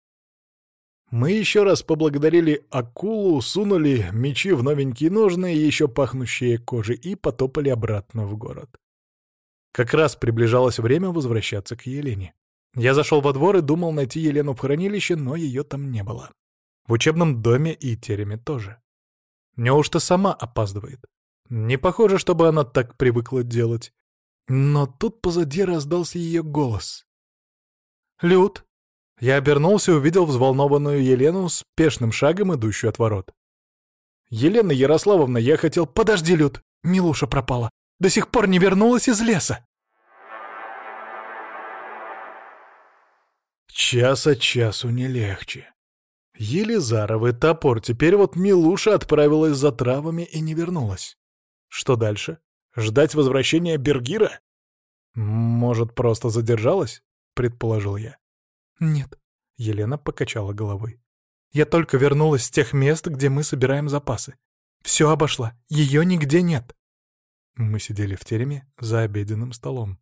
Мы еще раз поблагодарили акулу, сунули мечи в новенькие ножны, еще пахнущие кожей, и потопали обратно в город. Как раз приближалось время возвращаться к Елене. Я зашел во двор и думал найти Елену в хранилище, но ее там не было. В учебном доме и тереме тоже. Неужто сама опаздывает? Не похоже, чтобы она так привыкла делать. Но тут позади раздался ее голос. «Люд, я обернулся и увидел взволнованную Елену с пешным шагом, идущую от ворот. «Елена Ярославовна, я хотел...» «Подожди, Люд! Милуша пропала! До сих пор не вернулась из леса!» Час от часу не легче. Елизаровы, топор, теперь вот Милуша отправилась за травами и не вернулась. Что дальше? Ждать возвращения Бергира? Может, просто задержалась? Предположил я. Нет, Елена покачала головой. Я только вернулась с тех мест, где мы собираем запасы. Все обошла, ее нигде нет. Мы сидели в тереме за обеденным столом.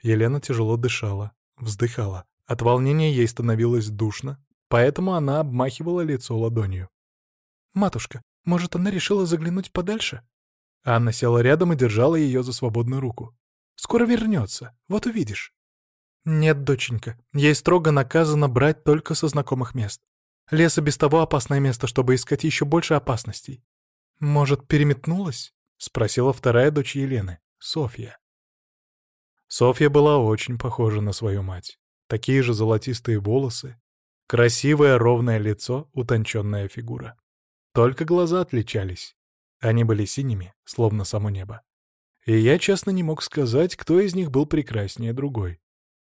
Елена тяжело дышала, вздыхала. От волнения ей становилось душно, поэтому она обмахивала лицо ладонью. «Матушка, может, она решила заглянуть подальше?» Анна села рядом и держала ее за свободную руку. «Скоро вернется, вот увидишь». «Нет, доченька, ей строго наказано брать только со знакомых мест. Лес и без того опасное место, чтобы искать еще больше опасностей. Может, переметнулась?» — спросила вторая дочь Елены, Софья. Софья была очень похожа на свою мать. Такие же золотистые волосы, красивое ровное лицо, утонченная фигура. Только глаза отличались. Они были синими, словно само небо. И я честно не мог сказать, кто из них был прекраснее другой.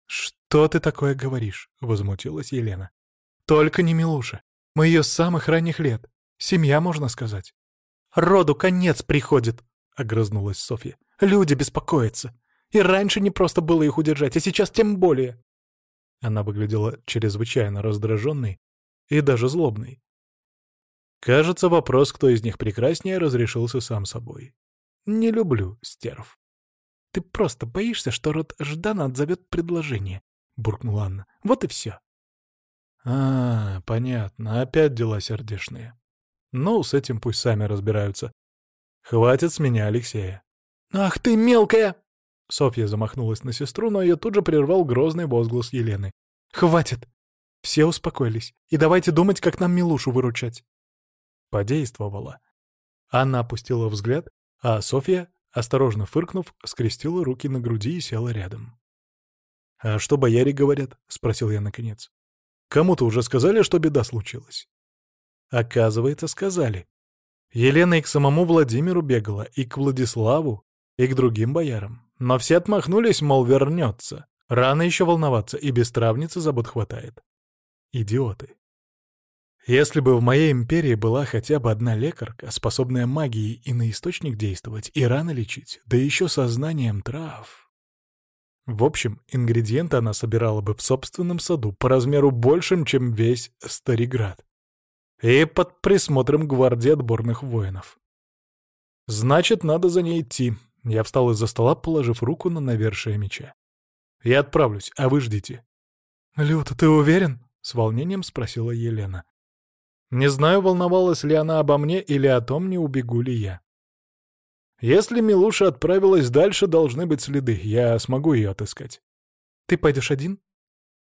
«Что ты такое говоришь?» — возмутилась Елена. «Только не Милуша. Мы ее с самых ранних лет. Семья, можно сказать». «Роду конец приходит», — огрызнулась Софья. «Люди беспокоятся. И раньше не просто было их удержать, а сейчас тем более». Она выглядела чрезвычайно раздраженной и даже злобной. Кажется, вопрос, кто из них прекраснее, разрешился сам собой. Не люблю стерв. «Ты просто боишься, что род Ждана отзовет предложение», — буркнула Анна. «Вот и все». «А, понятно. Опять дела сердечные. Ну, с этим пусть сами разбираются. Хватит с меня Алексея». «Ах ты мелкая!» Софья замахнулась на сестру, но ее тут же прервал грозный возглас Елены. «Хватит! Все успокоились. И давайте думать, как нам Милушу выручать». Подействовала. Анна опустила взгляд, а Софья, осторожно фыркнув, скрестила руки на груди и села рядом. «А что бояре говорят?» — спросил я наконец. «Кому-то уже сказали, что беда случилась?» Оказывается, сказали. Елена и к самому Владимиру бегала, и к Владиславу, и к другим боярам. Но все отмахнулись, мол, вернется. Рано еще волноваться, и без травницы забот хватает. Идиоты. Если бы в моей империи была хотя бы одна лекарка, способная магией и на источник действовать, и рано лечить, да еще со знанием трав. В общем, ингредиенты она собирала бы в собственном саду по размеру большим, чем весь Стариград. И под присмотром гвардии отборных воинов. Значит, надо за ней идти. Я встал из-за стола, положив руку на навершие меча. Я отправлюсь, а вы ждите. «Люта, ты уверен?» — с волнением спросила Елена. Не знаю, волновалась ли она обо мне или о том, не убегу ли я. Если Милуша отправилась дальше, должны быть следы, я смогу ее отыскать. Ты пойдешь один?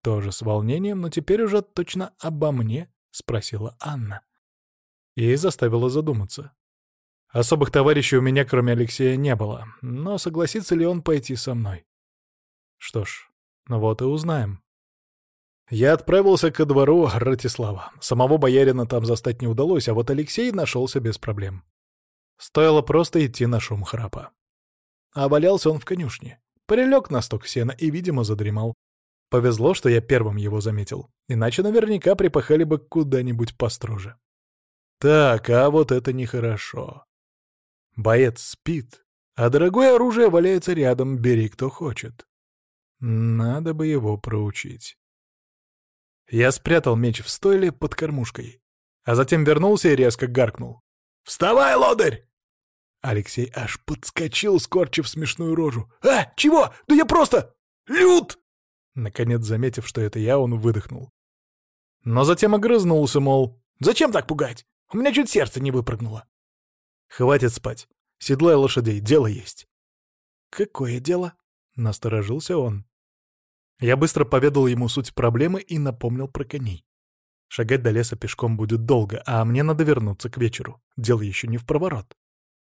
Тоже с волнением, но теперь уже точно обо мне, спросила Анна. И заставила задуматься. Особых товарищей у меня, кроме Алексея, не было, но согласится ли он пойти со мной? Что ж, ну вот и узнаем. Я отправился ко двору Ратислава. Самого боярина там застать не удалось, а вот Алексей нашелся без проблем. Стоило просто идти на шум храпа. А валялся он в конюшне. Прилег на сток сена и, видимо, задремал. Повезло, что я первым его заметил, иначе наверняка припахали бы куда-нибудь построже. Так, а вот это нехорошо. Боец спит, а дорогое оружие валяется рядом, бери кто хочет. Надо бы его проучить. Я спрятал меч в стойле под кормушкой, а затем вернулся и резко гаркнул. «Вставай, лодырь!» Алексей аж подскочил, скорчив смешную рожу. «А, чего? Да я просто... Люд!» Наконец, заметив, что это я, он выдохнул. Но затем огрызнулся, мол, «Зачем так пугать? У меня чуть сердце не выпрыгнуло». «Хватит спать. Седлай лошадей, дело есть». «Какое дело?» — насторожился он. Я быстро поведал ему суть проблемы и напомнил про коней. Шагать до леса пешком будет долго, а мне надо вернуться к вечеру. Дело еще не в проворот.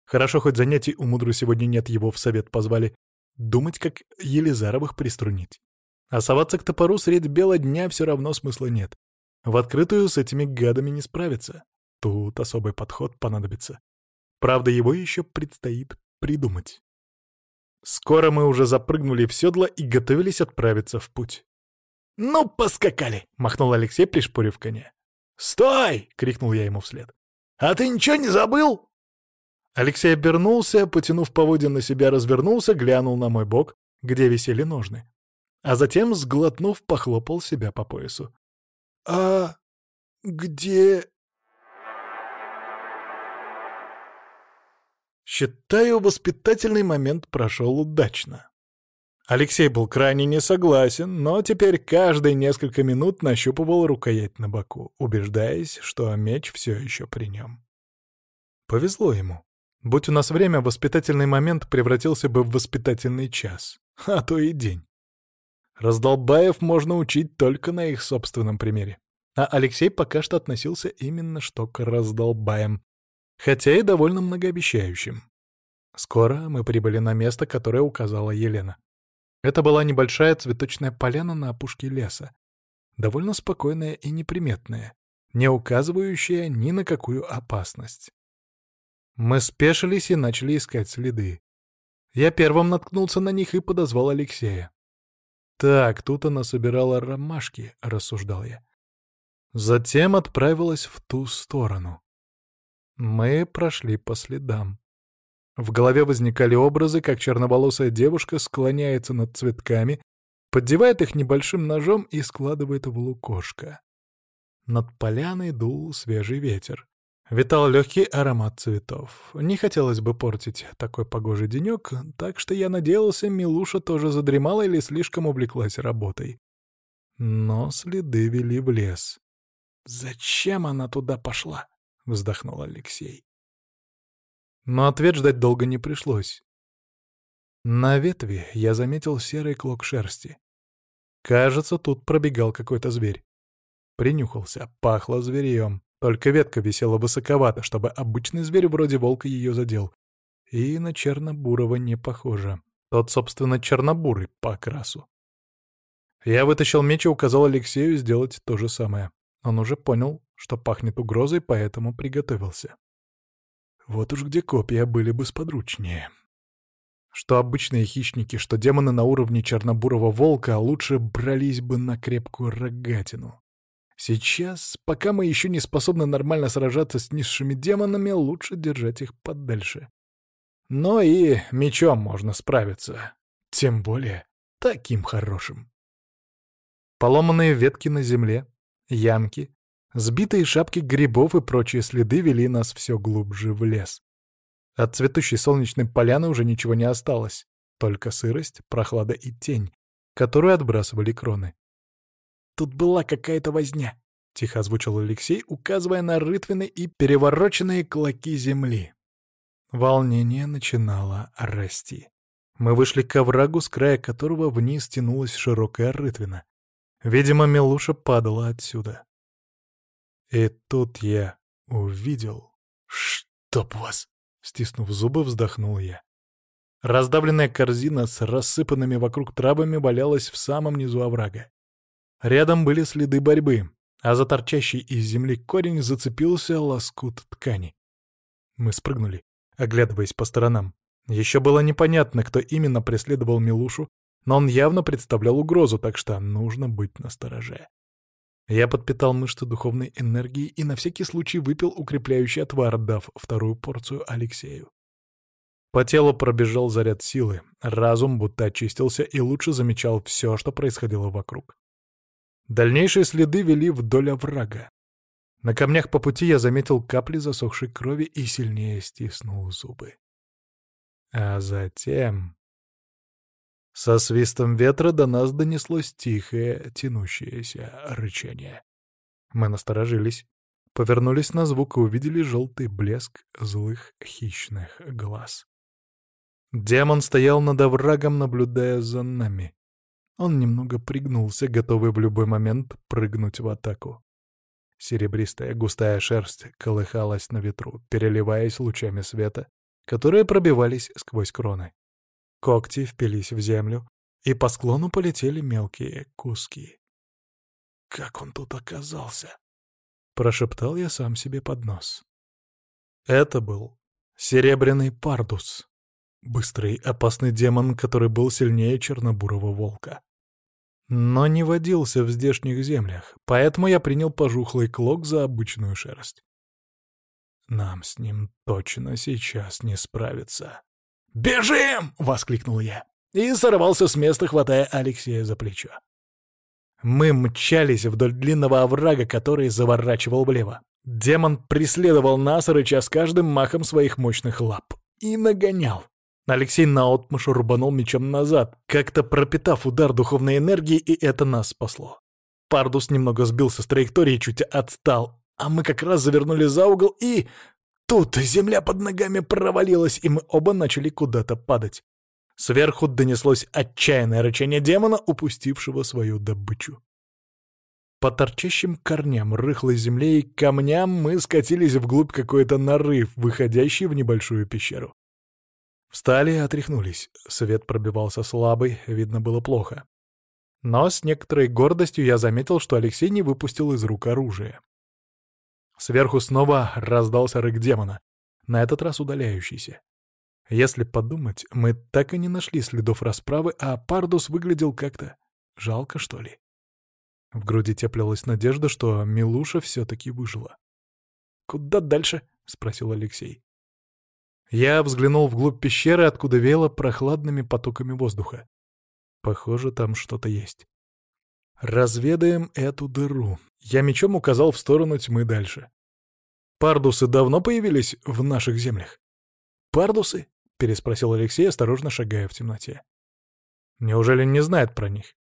Хорошо, хоть занятий у Мудру сегодня нет, его в совет позвали. Думать, как Елизаровых приструнить. А соваться к топору средь бела дня все равно смысла нет. В открытую с этими гадами не справиться. Тут особый подход понадобится. Правда, его еще предстоит придумать. Скоро мы уже запрыгнули в седло и готовились отправиться в путь. «Ну, поскакали!» — махнул Алексей, пришпорив коня. «Стой!» — крикнул я ему вслед. «А ты ничего не забыл?» Алексей обернулся, потянув поводья на себя, развернулся, глянул на мой бок, где висели ножны. А затем, сглотнув, похлопал себя по поясу. «А где...» Считаю, воспитательный момент прошел удачно. Алексей был крайне не согласен, но теперь каждые несколько минут нащупывал рукоять на боку, убеждаясь, что меч все еще при нем. Повезло ему. Будь у нас время, воспитательный момент превратился бы в воспитательный час, а то и день. Раздолбаев можно учить только на их собственном примере. А Алексей пока что относился именно что к раздолбаям, хотя и довольно многообещающим. Скоро мы прибыли на место, которое указала Елена. Это была небольшая цветочная поляна на опушке леса, довольно спокойная и неприметная, не указывающая ни на какую опасность. Мы спешились и начали искать следы. Я первым наткнулся на них и подозвал Алексея. «Так, тут она собирала ромашки», — рассуждал я. Затем отправилась в ту сторону. Мы прошли по следам. В голове возникали образы, как черноволосая девушка склоняется над цветками, поддевает их небольшим ножом и складывает в лукошко. Над поляной дул свежий ветер. Витал легкий аромат цветов. Не хотелось бы портить такой погожий денек, так что я надеялся, Милуша тоже задремала или слишком увлеклась работой. Но следы вели в лес. «Зачем она туда пошла?» — вздохнул Алексей. Но ответ ждать долго не пришлось. На ветви я заметил серый клок шерсти. Кажется, тут пробегал какой-то зверь. Принюхался, пахло зверьем. Только ветка висела высоковато, чтобы обычный зверь вроде волка ее задел. И на чернобурого не похоже. Тот, собственно, чернобурый по окрасу. Я вытащил меч и указал Алексею сделать то же самое. Он уже понял, что пахнет угрозой, поэтому приготовился. Вот уж где копья были бы сподручнее. Что обычные хищники, что демоны на уровне чернобурого волка лучше брались бы на крепкую рогатину. Сейчас, пока мы еще не способны нормально сражаться с низшими демонами, лучше держать их подальше. Но и мечом можно справиться. Тем более таким хорошим. Поломанные ветки на земле, ямки, сбитые шапки грибов и прочие следы вели нас все глубже в лес. От цветущей солнечной поляны уже ничего не осталось, только сырость, прохлада и тень, которую отбрасывали кроны. «Тут была какая-то возня», — тихо озвучил Алексей, указывая на рытвины и перевороченные клоки земли. Волнение начинало расти. Мы вышли к оврагу, с края которого вниз тянулась широкая рытвина. Видимо, Милуша падала отсюда. И тут я увидел... «Чтоб вас!» — стиснув зубы, вздохнул я. Раздавленная корзина с рассыпанными вокруг травами валялась в самом низу оврага. Рядом были следы борьбы, а за торчащий из земли корень зацепился лоскут ткани. Мы спрыгнули, оглядываясь по сторонам. Еще было непонятно, кто именно преследовал Милушу, но он явно представлял угрозу, так что нужно быть настороже. Я подпитал мышцы духовной энергией и на всякий случай выпил укрепляющий отвар, дав вторую порцию Алексею. По телу пробежал заряд силы, разум будто очистился и лучше замечал все, что происходило вокруг. Дальнейшие следы вели вдоль оврага. На камнях по пути я заметил капли засохшей крови и сильнее стиснул зубы. А затем... Со свистом ветра до нас донеслось тихое, тянущееся рычание. Мы насторожились, повернулись на звук и увидели желтый блеск злых хищных глаз. Демон стоял над оврагом, наблюдая за нами. Он немного пригнулся, готовый в любой момент прыгнуть в атаку. Серебристая густая шерсть колыхалась на ветру, переливаясь лучами света, которые пробивались сквозь кроны. Когти впились в землю, и по склону полетели мелкие куски. «Как он тут оказался?» — прошептал я сам себе под нос. Это был серебряный пардус, быстрый опасный демон, который был сильнее чернобурого волка. но не водился в здешних землях, поэтому я принял пожухлый клок за обычную шерсть. Нам с ним точно сейчас не справиться. «Бежим!» — воскликнул я и сорвался с места, хватая Алексея за плечо. Мы мчались вдоль длинного оврага, который заворачивал влево. Демон преследовал нас, рыча с каждым махом своих мощных лап. И нагонял. Алексей наотмашь рубанул мечом назад, как-то пропитав удар духовной энергии, и это нас спасло. Пардус немного сбился с траектории, чуть отстал, а мы как раз завернули за угол, и... Тут земля под ногами провалилась, и мы оба начали куда-то падать. Сверху донеслось отчаянное рычание демона, упустившего свою добычу. По торчащим корням рыхлой земле и камням мы скатились вглубь какой-то нарыв, выходящий в небольшую пещеру. Встали и отряхнулись. Свет пробивался слабый, видно было плохо. Но с некоторой гордостью я заметил, что Алексей не выпустил из рук оружие. Сверху снова раздался рык демона, на этот раз удаляющийся. Если подумать, мы так и не нашли следов расправы, а Пардус выглядел как-то жалко, что ли. В груди теплилась надежда, что Милуша все-таки выжила. «Куда дальше?» — спросил Алексей. Я взглянул вглубь пещеры, откуда веяло прохладными потоками воздуха. Похоже, там что-то есть. Разведаем эту дыру. Я мечом указал в сторону тьмы дальше. Пардусы давно появились в наших землях? Пардусы? — переспросил Алексей, осторожно шагая в темноте. «Неужели не знает про них?»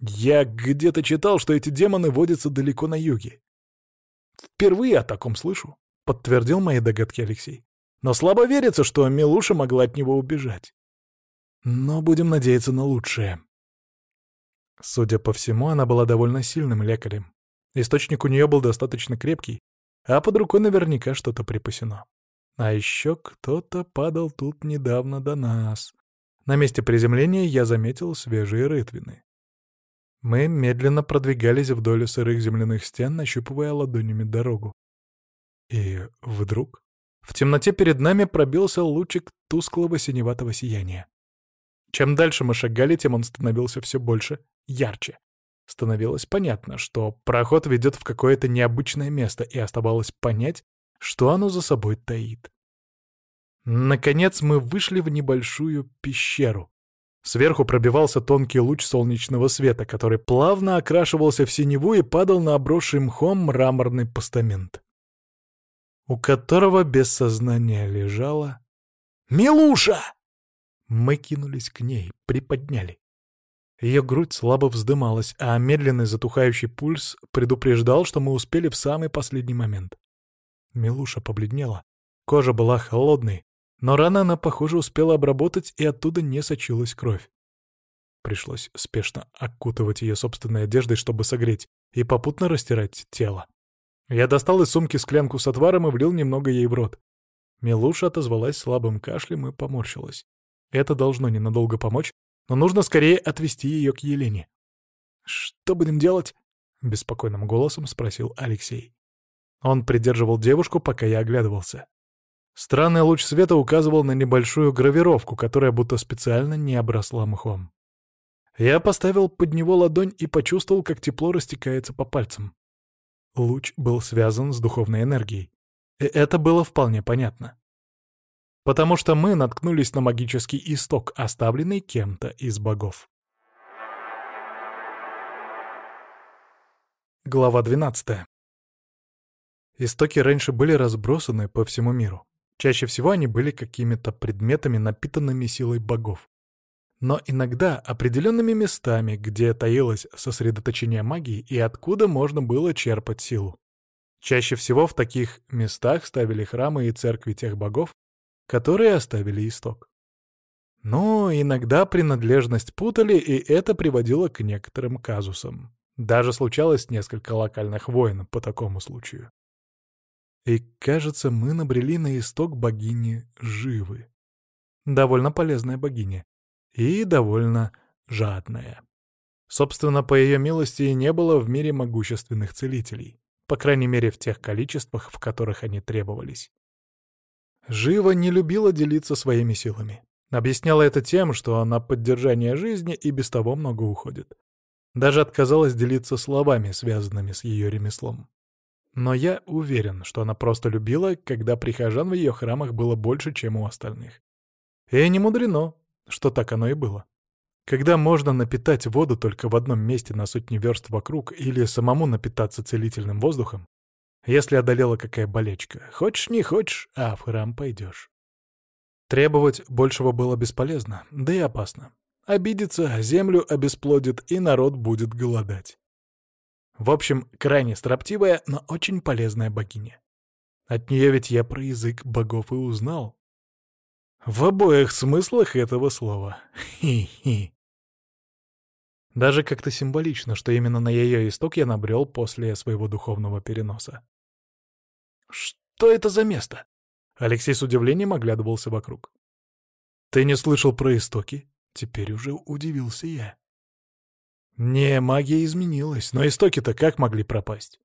«Я где-то читал, что эти демоны водятся далеко на юге. Впервые о таком слышу», — подтвердил мои догадки Алексей. «Но слабо верится, что Милуша могла от него убежать. Но будем надеяться на лучшее». Судя по всему, она была довольно сильным лекарем. Источник у нее был достаточно крепкий, а под рукой наверняка что-то припасено. А еще кто-то падал тут недавно до нас. На месте приземления я заметил свежие рытвины. Мы медленно продвигались вдоль сырых земляных стен, нащупывая ладонями дорогу. И вдруг в темноте перед нами пробился лучик тусклого синеватого сияния. Чем дальше мы шагали, тем он становился все больше, ярче. Становилось понятно, что проход ведет в какое-то необычное место, и оставалось понять, что оно за собой таит. Наконец мы вышли в небольшую пещеру. Сверху пробивался тонкий луч солнечного света, который плавно окрашивался в синеву и падал на обросший мхом мраморный постамент, у которого без сознания лежала «Милуша!» Мы кинулись к ней, приподняли. Ее грудь слабо вздымалась, а медленный затухающий пульс предупреждал, что мы успели в самый последний момент. Милуша побледнела. Кожа была холодной, но рана она, похоже, успела обработать, и оттуда не сочилась кровь. Пришлось спешно окутывать ее собственной одеждой, чтобы согреть, и попутно растирать тело. Я достал из сумки склянку с отваром и влил немного ей в рот. Милуша отозвалась слабым кашлем и поморщилась. Это должно ненадолго помочь, но нужно скорее отвести ее к Елене. «Что будем делать?» — беспокойным голосом спросил Алексей. Он придерживал девушку, пока я оглядывался. Странный луч света указывал на небольшую гравировку, которая будто специально не обросла мхом. Я поставил под него ладонь и почувствовал, как тепло растекается по пальцам. Луч был связан с духовной энергией. И это было вполне понятно. Потому что мы наткнулись на магический исток, оставленный кем-то из богов. Глава 12. Истоки раньше были разбросаны по всему миру. Чаще всего они были какими-то предметами, напитанными силой богов. Но иногда определенными местами, где таилось сосредоточение магии и откуда можно было черпать силу. Чаще всего в таких местах ставили храмы и церкви тех богов, которые оставили исток. Но иногда принадлежность путали, и это приводило к некоторым казусам. Даже случалось несколько локальных войн по такому случаю. И, кажется, мы набрели на исток богини Живы. Довольно полезная богиня. И довольно жадная. Собственно, по ее милости и не было в мире могущественных целителей. По крайней мере, в тех количествах, в которых они требовались. Жива не любила делиться своими силами. Объясняла это тем, что на поддержание жизни и без того много уходит. Даже отказалась делиться словами, связанными с ее ремеслом. Но я уверен, что она просто любила, когда прихожан в ее храмах было больше, чем у остальных. И не мудрено, что так оно и было. Когда можно напитать воду только в одном месте на сотни верст вокруг или самому напитаться целительным воздухом, если одолела какая болечка, хочешь не хочешь, а в храм пойдешь. Требовать большего было бесполезно, да и опасно. Обидится, землю обесплодит, и народ будет голодать. В общем, крайне строптивая, но очень полезная богиня. От нее ведь я про язык богов и узнал. В обоих смыслах этого слова. Хи-хи. Даже как-то символично, что именно на ее исток я набрел после своего духовного переноса. «Что это за место?» Алексей с удивлением оглядывался вокруг. «Ты не слышал про истоки?» Теперь уже удивился я. Не, магия изменилась, но истоки-то как могли пропасть?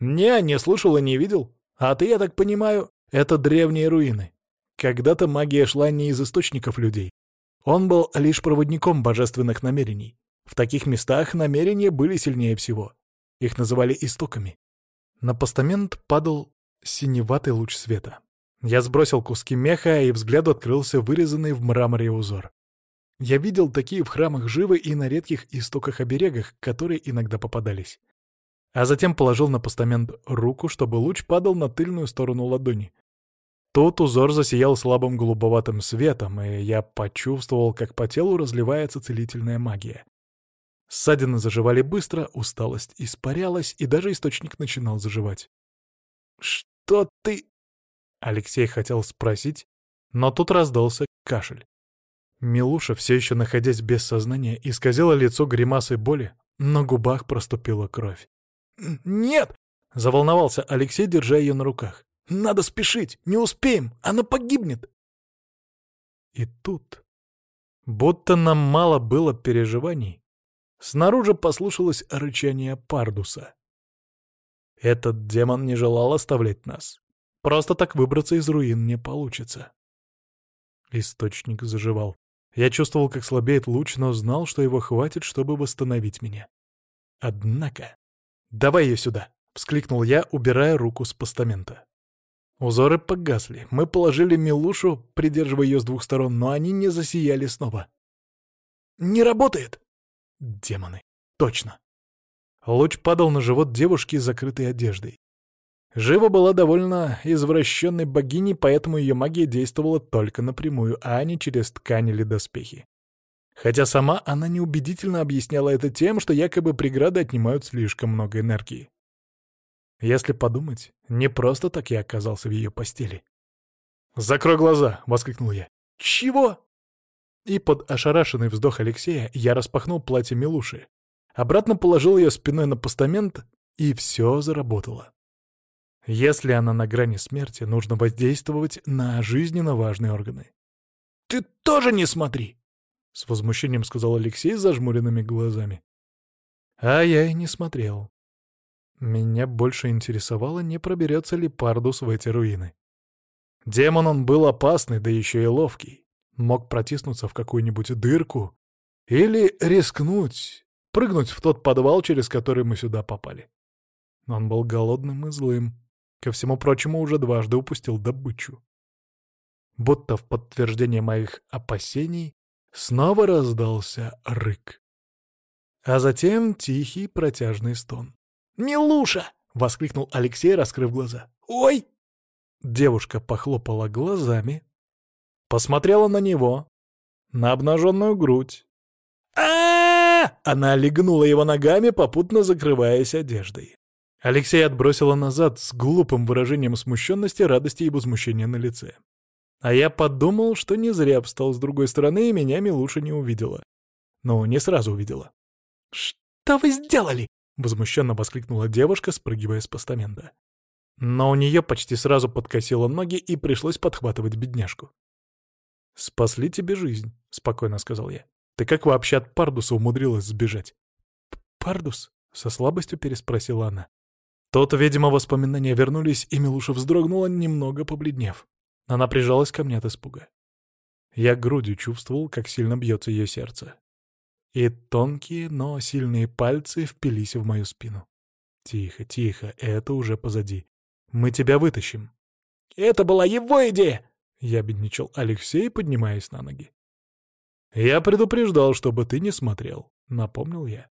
Не, не слышал и не видел. А ты, я так понимаю, это древние руины. Когда-то магия шла не из источников людей. Он был лишь проводником божественных намерений. В таких местах намерения были сильнее всего. Их называли истоками. На постамент падал синеватый луч света. Я сбросил куски меха, и взгляду открылся вырезанный в мраморе узор. Я видел такие в храмах живы и на редких истоках-оберегах, которые иногда попадались. А затем положил на постамент руку, чтобы луч падал на тыльную сторону ладони. Тут узор засиял слабым голубоватым светом, и я почувствовал, как по телу разливается целительная магия. Ссадины заживали быстро, усталость испарялась, и даже источник начинал заживать. «Что ты...» Алексей хотел спросить, но тут раздался кашель. Милуша, все еще находясь без сознания, исказила лицо гримасой боли, на губах проступила кровь. «Нет!» — заволновался Алексей, держа ее на руках. «Надо спешить! Не успеем! Она погибнет!» И тут, будто нам мало было переживаний, снаружи послышалось рычание Пардуса. Этот демон не желал оставлять нас. Просто так выбраться из руин не получится. Источник заживал. Я чувствовал, как слабеет луч, но знал, что его хватит, чтобы восстановить меня. Однако... «Давай ее сюда!» — вскликнул я, убирая руку с постамента. Узоры погасли. Мы положили Милушу, придерживая ее с двух сторон, но они не засияли снова. «Не работает!» Демоны. Точно. Луч падал на живот девушки, закрытой одеждой. Жива была довольно извращенной богиней, поэтому ее магия действовала только напрямую, а не через ткань или доспехи. Хотя сама она неубедительно объясняла это тем, что якобы преграды отнимают слишком много энергии. Если подумать, не просто так я оказался в ее постели. «Закрой глаза!» — воскликнул я. «Чего?» И под ошарашенный вздох Алексея я распахнул платье Милуши, обратно положил ее спиной на постамент, и все заработало. Если она на грани смерти, нужно воздействовать на жизненно важные органы. «Ты тоже не смотри!» — с возмущением сказал Алексей с зажмуренными глазами. А я и не смотрел. Меня больше интересовало, не проберется ли Пардус в эти руины. Демон он был опасный, да еще и ловкий. Мог протиснуться в какую-нибудь дырку или рискнуть, прыгнуть в тот подвал, через который мы сюда попали. Он был голодным и злым. Ко всему прочему, уже дважды упустил добычу. Будто в подтверждение моих опасений снова раздался рык. А затем тихий протяжный стон. «Милуша!» — воскликнул Алексей, раскрыв глаза. «Ой!» Девушка похлопала глазами, посмотрела на него, на обнаженную грудь. а, Она легнула его ногами, попутно закрываясь одеждой. Алексей отбросила назад с глупым выражением смущенности, радости и возмущения на лице. А я подумал, что не зря встал с другой стороны, и меня Милуша не увидела. Ну, не сразу увидела. «Что вы сделали?» — возмущенно воскликнула девушка, спрыгивая с постамента. Но у нее почти сразу подкосило ноги, и пришлось подхватывать бедняжку. «Спасли тебе жизнь», — спокойно сказал я. «Ты как вообще от Пардуса умудрилась сбежать?» «Пардус?» — со слабостью переспросила она. Тот, видимо, воспоминания вернулись, и Милуша вздрогнула, немного побледнев. Она прижалась ко мне от испуга. Я грудью чувствовал, как сильно бьется ее сердце. И тонкие, но сильные пальцы впились в мою спину. «Тихо, тихо, это уже позади. Мы тебя вытащим». «Это была его идея!» — ябедничал Алексей, поднимаясь на ноги. «Я предупреждал, чтобы ты не смотрел», — напомнил я.